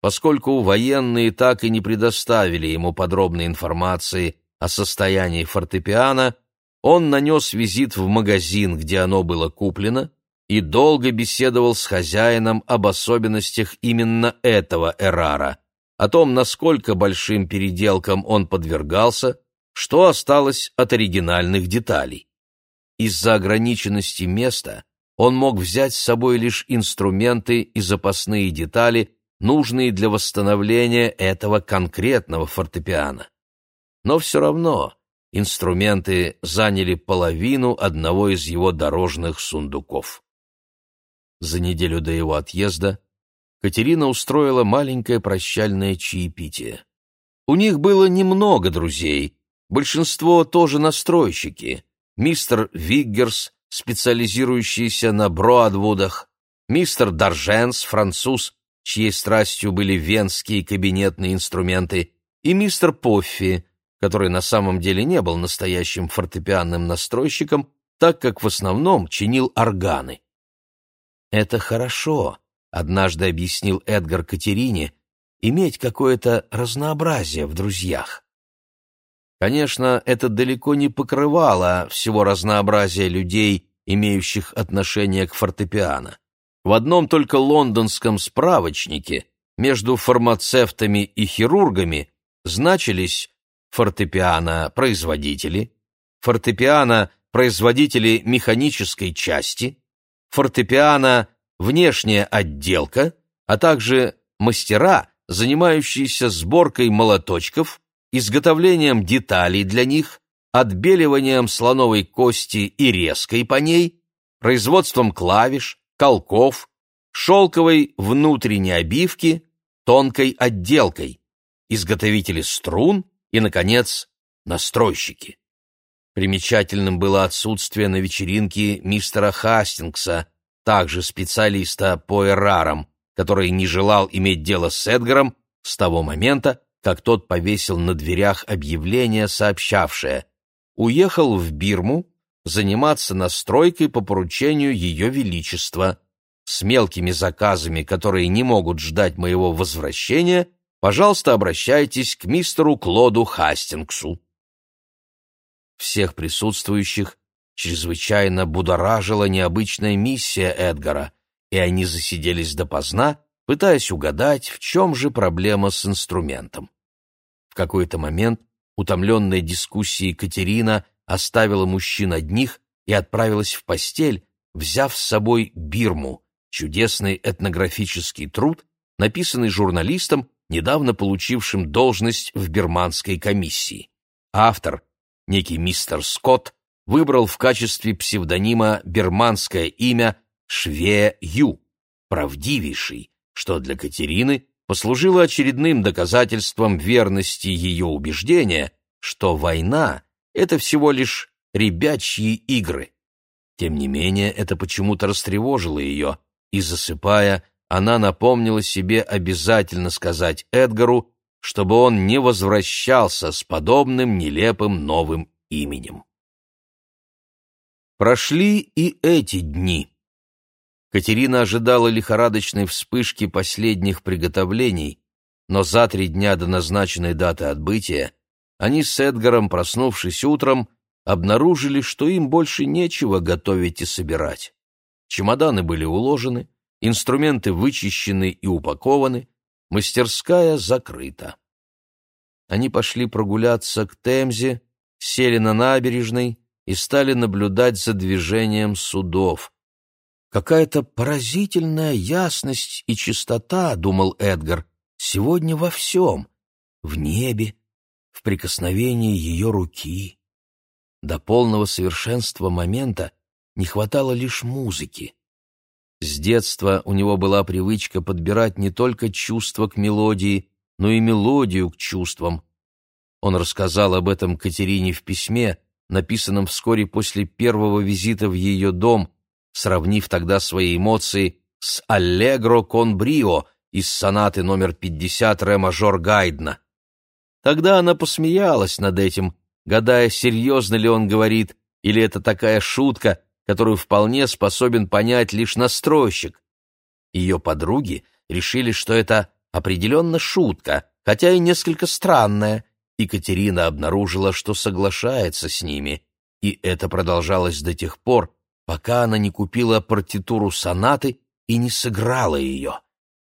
Speaker 1: Поскольку военные так и не предоставили ему подробной информации о состоянии фортепиано, он нанес визит в магазин, где оно было куплено, и долго беседовал с хозяином об особенностях именно этого Эрара, о том, насколько большим переделкам он подвергался, что осталось от оригинальных деталей. Из-за ограниченности места он мог взять с собой лишь инструменты и запасные детали, нужные для восстановления этого конкретного фортепиано. Но все равно инструменты заняли половину одного из его дорожных сундуков. За неделю до его отъезда Катерина устроила маленькое прощальное чаепитие. У них было немного друзей, большинство тоже настройщики. Мистер Виггерс, специализирующийся на Броадвудах, мистер Дарженс, француз, чьей страстью были венские кабинетные инструменты, и мистер Поффи, который на самом деле не был настоящим фортепианным настройщиком, так как в основном чинил органы. «Это хорошо», — однажды объяснил Эдгар Катерине, «иметь какое-то разнообразие в друзьях». Конечно, это далеко не покрывало всего разнообразия людей, имеющих отношение к фортепиано. В одном только лондонском справочнике между фармацевтами и хирургами значились фортепиано-производители, фортепиано-производители механической части, фортепиано-внешняя отделка, а также мастера, занимающиеся сборкой молоточков, изготовлением деталей для них, отбеливанием слоновой кости и резкой по ней, производством клавиш, колков, шелковой внутренней обивки, тонкой отделкой, изготовители струн и, наконец, настройщики. Примечательным было отсутствие на вечеринке мистера Хастингса, также специалиста по эрарам, который не желал иметь дело с Эдгаром с того момента, как тот повесил на дверях объявление, сообщавшее «Уехал в Бирму заниматься настройкой по поручению Ее Величества. С мелкими заказами, которые не могут ждать моего возвращения, пожалуйста, обращайтесь к мистеру Клоду Хастингсу». Всех присутствующих чрезвычайно будоражила необычная миссия Эдгара, и они засиделись допоздна, пытаясь угадать, в чем же проблема с инструментом какой-то момент утомленная дискуссией Катерина оставила мужчин одних и отправилась в постель, взяв с собой Бирму, чудесный этнографический труд, написанный журналистом, недавно получившим должность в бирманской комиссии. Автор, некий мистер Скотт, выбрал в качестве псевдонима бирманское имя Шве Ю, правдивейший, что для Катерины послужило очередным доказательством верности ее убеждения, что война — это всего лишь ребячьи игры. Тем не менее, это почему-то растревожило ее, и, засыпая, она напомнила себе обязательно сказать Эдгару, чтобы он не возвращался с подобным нелепым новым именем. Прошли и эти дни. Катерина ожидала лихорадочной вспышки последних приготовлений, но за три дня до назначенной даты отбытия они с Эдгаром, проснувшись утром, обнаружили, что им больше нечего готовить и собирать. Чемоданы были уложены, инструменты вычищены и упакованы, мастерская закрыта. Они пошли прогуляться к Темзе, сели на набережной и стали наблюдать за движением судов — Какая-то поразительная ясность и чистота, думал Эдгар, сегодня во всем, в небе, в прикосновении ее руки. До полного совершенства момента не хватало лишь музыки. С детства у него была привычка подбирать не только чувства к мелодии, но и мелодию к чувствам. Он рассказал об этом Катерине в письме, написанном вскоре после первого визита в ее дом, сравнив тогда свои эмоции с «Аллегро кон брио» из сонаты номер 50 ре-мажор Гайдна. Тогда она посмеялась над этим, гадая, серьезно ли он говорит, или это такая шутка, которую вполне способен понять лишь настройщик. Ее подруги решили, что это определенно шутка, хотя и несколько странная, и Катерина обнаружила, что соглашается с ними, и это продолжалось до тех пор, пока она не купила партитуру сонаты и не сыграла ее.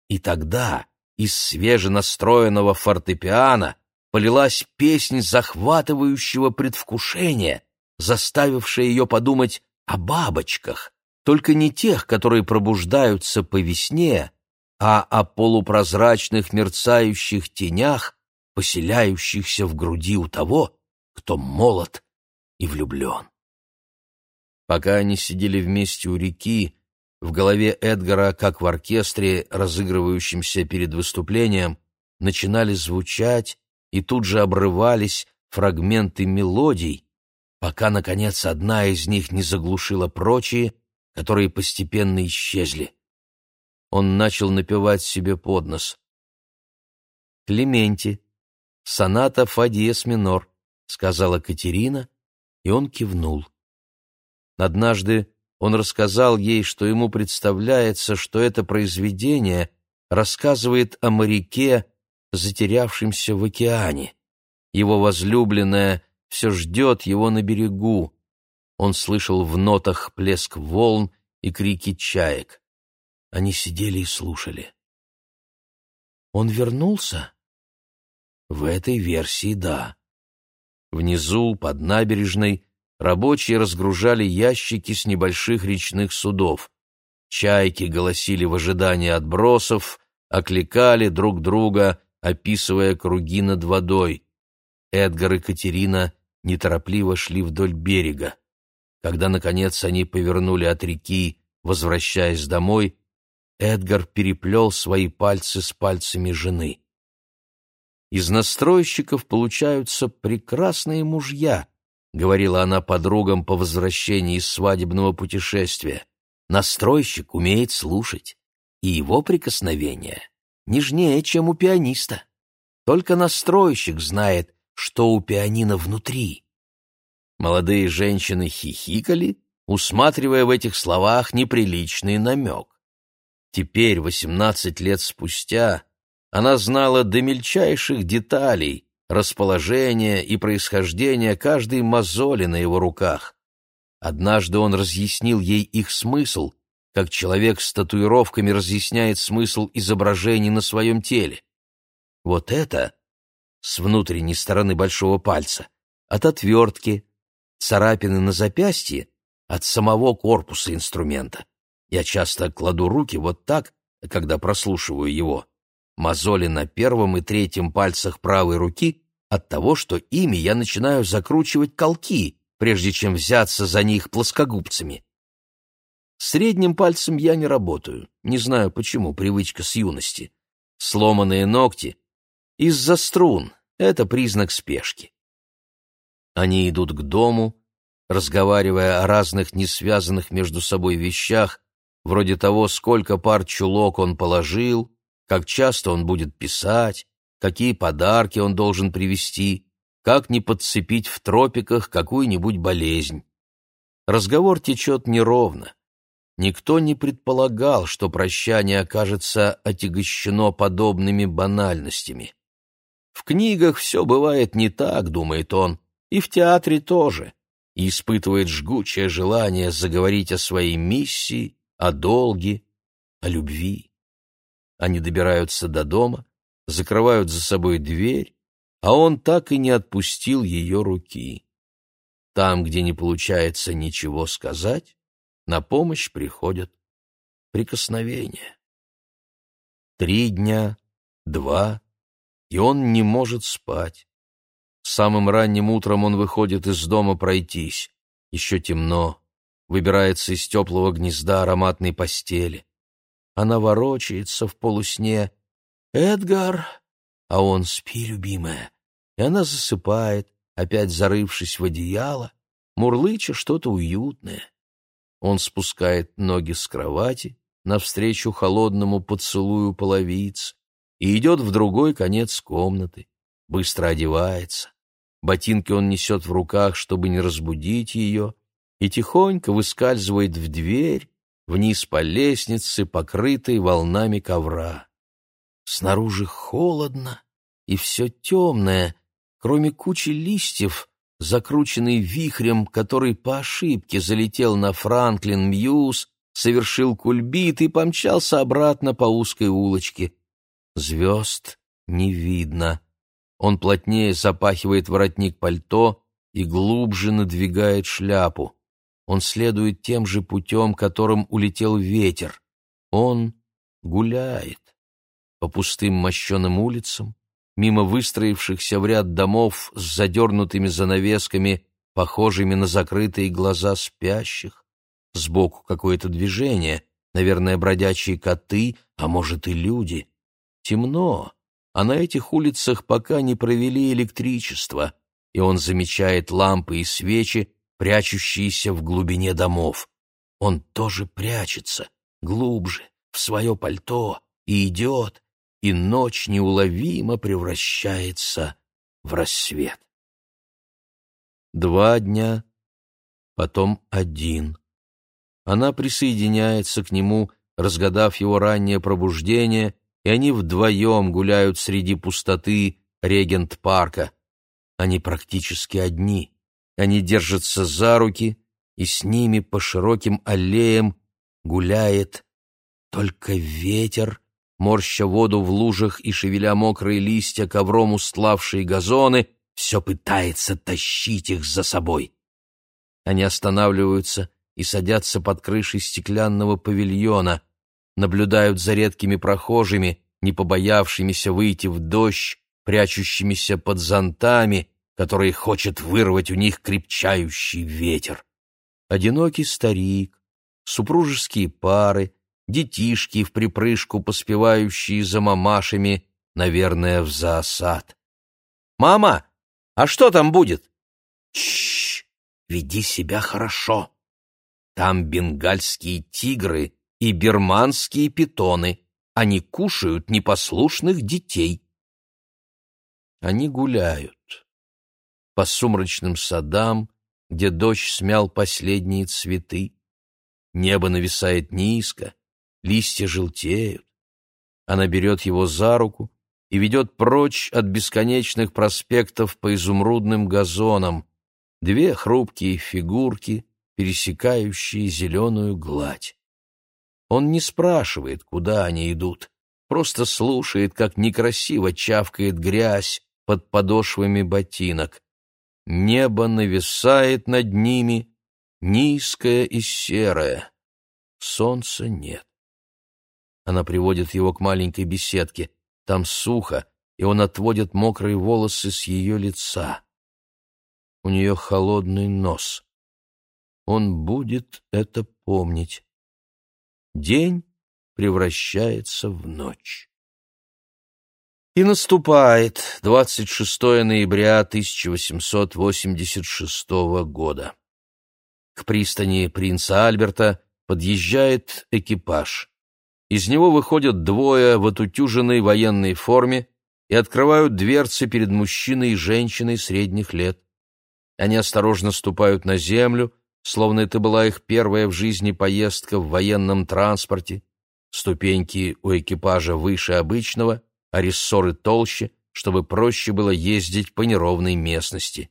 Speaker 1: И тогда из свеженастроенного фортепиано полилась песнь захватывающего предвкушения, заставившая ее подумать о бабочках, только не тех, которые пробуждаются по весне, а о полупрозрачных мерцающих тенях, поселяющихся в груди у того, кто молод и влюблен. Пока они сидели вместе у реки, в голове Эдгара, как в оркестре, разыгрывающемся перед выступлением, начинали звучать и тут же обрывались фрагменты мелодий, пока, наконец, одна из них не заглушила прочие, которые постепенно исчезли. Он начал напевать себе под нос. «Клементи, соната фа диез минор», — сказала Катерина, и он кивнул. Однажды он рассказал ей, что ему представляется, что это произведение рассказывает о моряке, затерявшемся в океане. Его возлюбленная все ждет его на берегу. Он слышал в нотах плеск волн и крики чаек. Они сидели и слушали. Он вернулся? В этой версии да. Внизу, под набережной, рабочие разгружали ящики с небольших речных судов. Чайки голосили в ожидании отбросов, окликали друг друга, описывая круги над водой. Эдгар и Катерина неторопливо шли вдоль берега. Когда, наконец, они повернули от реки, возвращаясь домой, Эдгар переплел свои пальцы с пальцами жены. Из настройщиков получаются прекрасные мужья, говорила она подругам по возвращении из свадебного путешествия. Настройщик умеет слушать, и его прикосновение нежнее, чем у пианиста. Только настройщик знает, что у пианино внутри. Молодые женщины хихикали, усматривая в этих словах неприличный намек. Теперь, восемнадцать лет спустя, она знала до мельчайших деталей расположение и происхождение каждой мозоли на его руках. Однажды он разъяснил ей их смысл, как человек с татуировками разъясняет смысл изображений на своем теле. Вот это с внутренней стороны большого пальца, от отвертки, царапины на запястье, от самого корпуса инструмента. Я часто кладу руки вот так, когда прослушиваю его. Мозоли на первом и третьем пальцах правой руки от того, что ими я начинаю закручивать колки, прежде чем взяться за них плоскогубцами. Средним пальцем я не работаю, не знаю почему, привычка с юности. Сломанные ногти — из-за струн, это признак спешки. Они идут к дому, разговаривая о разных несвязанных между собой вещах, вроде того, сколько пар чулок он положил, как часто он будет писать, какие подарки он должен привезти, как не подцепить в тропиках какую-нибудь болезнь. Разговор течет неровно. Никто не предполагал, что прощание окажется отягощено подобными банальностями. В книгах все бывает не так, думает он, и в театре тоже, и испытывает жгучее желание заговорить о своей миссии, о долге, о любви. Они добираются до дома, закрывают за собой дверь, а он так и не отпустил ее руки. Там, где не получается ничего сказать, на помощь приходят прикосновения. Три дня, два, и он не может спать. Самым ранним утром он выходит из дома пройтись. Еще темно, выбирается из теплого гнезда ароматной постели. Она ворочается в полусне. «Эдгар!» А он «Спи, любимая!» И она засыпает, опять зарывшись в одеяло, мурлыча что-то уютное. Он спускает ноги с кровати навстречу холодному поцелую половиц и идет в другой конец комнаты, быстро одевается. Ботинки он несет в руках, чтобы не разбудить ее, и тихонько выскальзывает в дверь, вниз по лестнице, покрытой волнами ковра. Снаружи холодно, и все темное, кроме кучи листьев, закрученный вихрем, который по ошибке залетел на Франклин Мьюз, совершил кульбит и помчался обратно по узкой улочке. Звезд не видно. Он плотнее запахивает воротник пальто и глубже надвигает шляпу. Он следует тем же путем, которым улетел ветер. Он гуляет по пустым мощеным улицам, мимо выстроившихся в ряд домов с задернутыми занавесками, похожими на закрытые глаза спящих. Сбоку какое-то движение, наверное, бродячие коты, а может и люди. Темно, а на этих улицах пока не провели электричество, и он замечает лампы и свечи, прячущиеся в глубине домов. Он тоже прячется, глубже, в свое пальто, и идет, и ночь неуловимо превращается в рассвет. Два дня, потом один. Она присоединяется к нему, разгадав его раннее пробуждение, и они вдвоем гуляют среди пустоты регент-парка. Они практически одни. Они держатся за руки, и с ними по широким аллеям гуляет только ветер морща воду в лужах и шевеля мокрые листья, ковром устлавшие газоны, все пытается тащить их за собой. Они останавливаются и садятся под крышей стеклянного павильона, наблюдают за редкими прохожими, не побоявшимися выйти в дождь, прячущимися под зонтами, которые хочет вырвать у них крепчающий ветер. Одинокий старик, супружеские пары, детишки в припрыжку, поспевающие за мамашами, наверное, в зоосад. «Мама, а что там будет?» «Чш, веди себя хорошо. Там бенгальские тигры и бирманские питоны. Они кушают непослушных детей». Они гуляют по сумрачным садам, где дождь смял последние цветы. Небо нависает низко, листья желтеют. Она берет его за руку и ведет прочь от бесконечных проспектов по изумрудным газонам, две хрупкие фигурки, пересекающие зеленую гладь. Он не спрашивает, куда они идут, просто слушает, как некрасиво чавкает грязь под подошвами ботинок. Небо нависает над ними, низкое и серое. Солнца нет. Она приводит его к маленькой беседке. Там сухо, и он отводит мокрые волосы с ее лица. У нее холодный нос. Он будет это помнить. День превращается в ночь. И наступает 26 ноября 1886 года. К пристани принца Альберта подъезжает экипаж. Из него выходят двое в отутюженной военной форме и открывают дверцы перед мужчиной и женщиной средних лет. Они осторожно ступают на землю, словно это была их первая в жизни поездка в военном транспорте. Ступеньки у экипажа выше обычного, а рессоры толще, чтобы проще было ездить по неровной местности.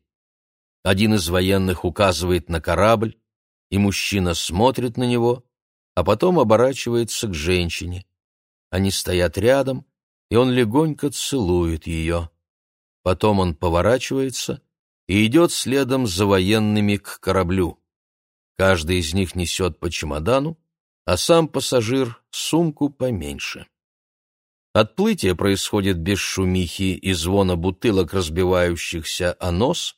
Speaker 1: Один из военных указывает на корабль, и мужчина смотрит на него, а потом оборачивается к женщине. Они стоят рядом, и он легонько целует ее. Потом он поворачивается и идет следом за военными к кораблю. Каждый из них несет по чемодану, а сам пассажир — сумку поменьше. Отплытие происходит без шумихи и звона бутылок, разбивающихся о нос,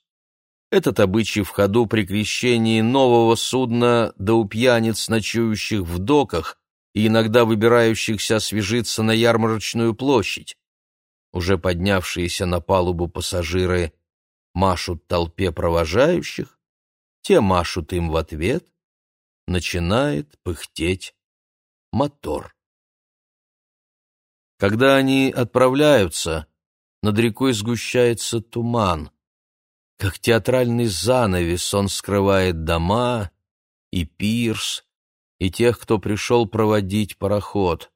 Speaker 1: этот обычай в ходу при крещении нового судна до у пьяниц, ночующих в доках и иногда выбирающихся освежиться на ярмарочную площадь. Уже поднявшиеся на палубу пассажиры машут толпе провожающих, те машут им в ответ, начинает пыхтеть мотор. Когда они отправляются, над рекой сгущается туман. Как театральный занавес он скрывает дома и пирс, и тех, кто пришел проводить пароход.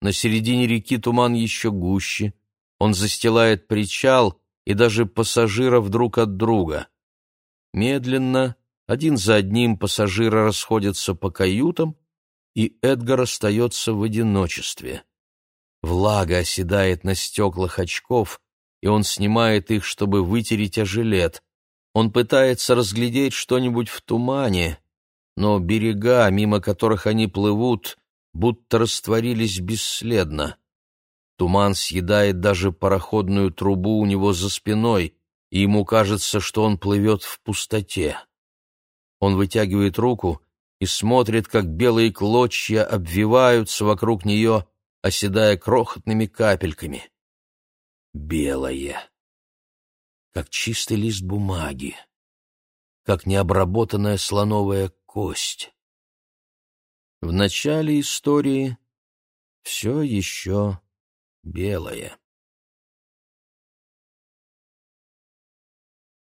Speaker 1: На середине реки туман еще гуще, он застилает причал и даже пассажиров друг от друга. Медленно, один за одним пассажиры расходятся по каютам, и Эдгар остается в одиночестве. Влага оседает на стеклах очков, и он снимает их, чтобы вытереть о жилет. Он пытается разглядеть что-нибудь в тумане, но берега, мимо которых они плывут, будто растворились бесследно. Туман съедает даже пароходную трубу у него за спиной, и ему кажется, что он плывет в пустоте. Он вытягивает руку и смотрит, как белые клочья обвиваются вокруг нее, оседая крохотными капельками. Белое, как чистый лист бумаги, как необработанная слоновая кость. В начале истории все еще белое.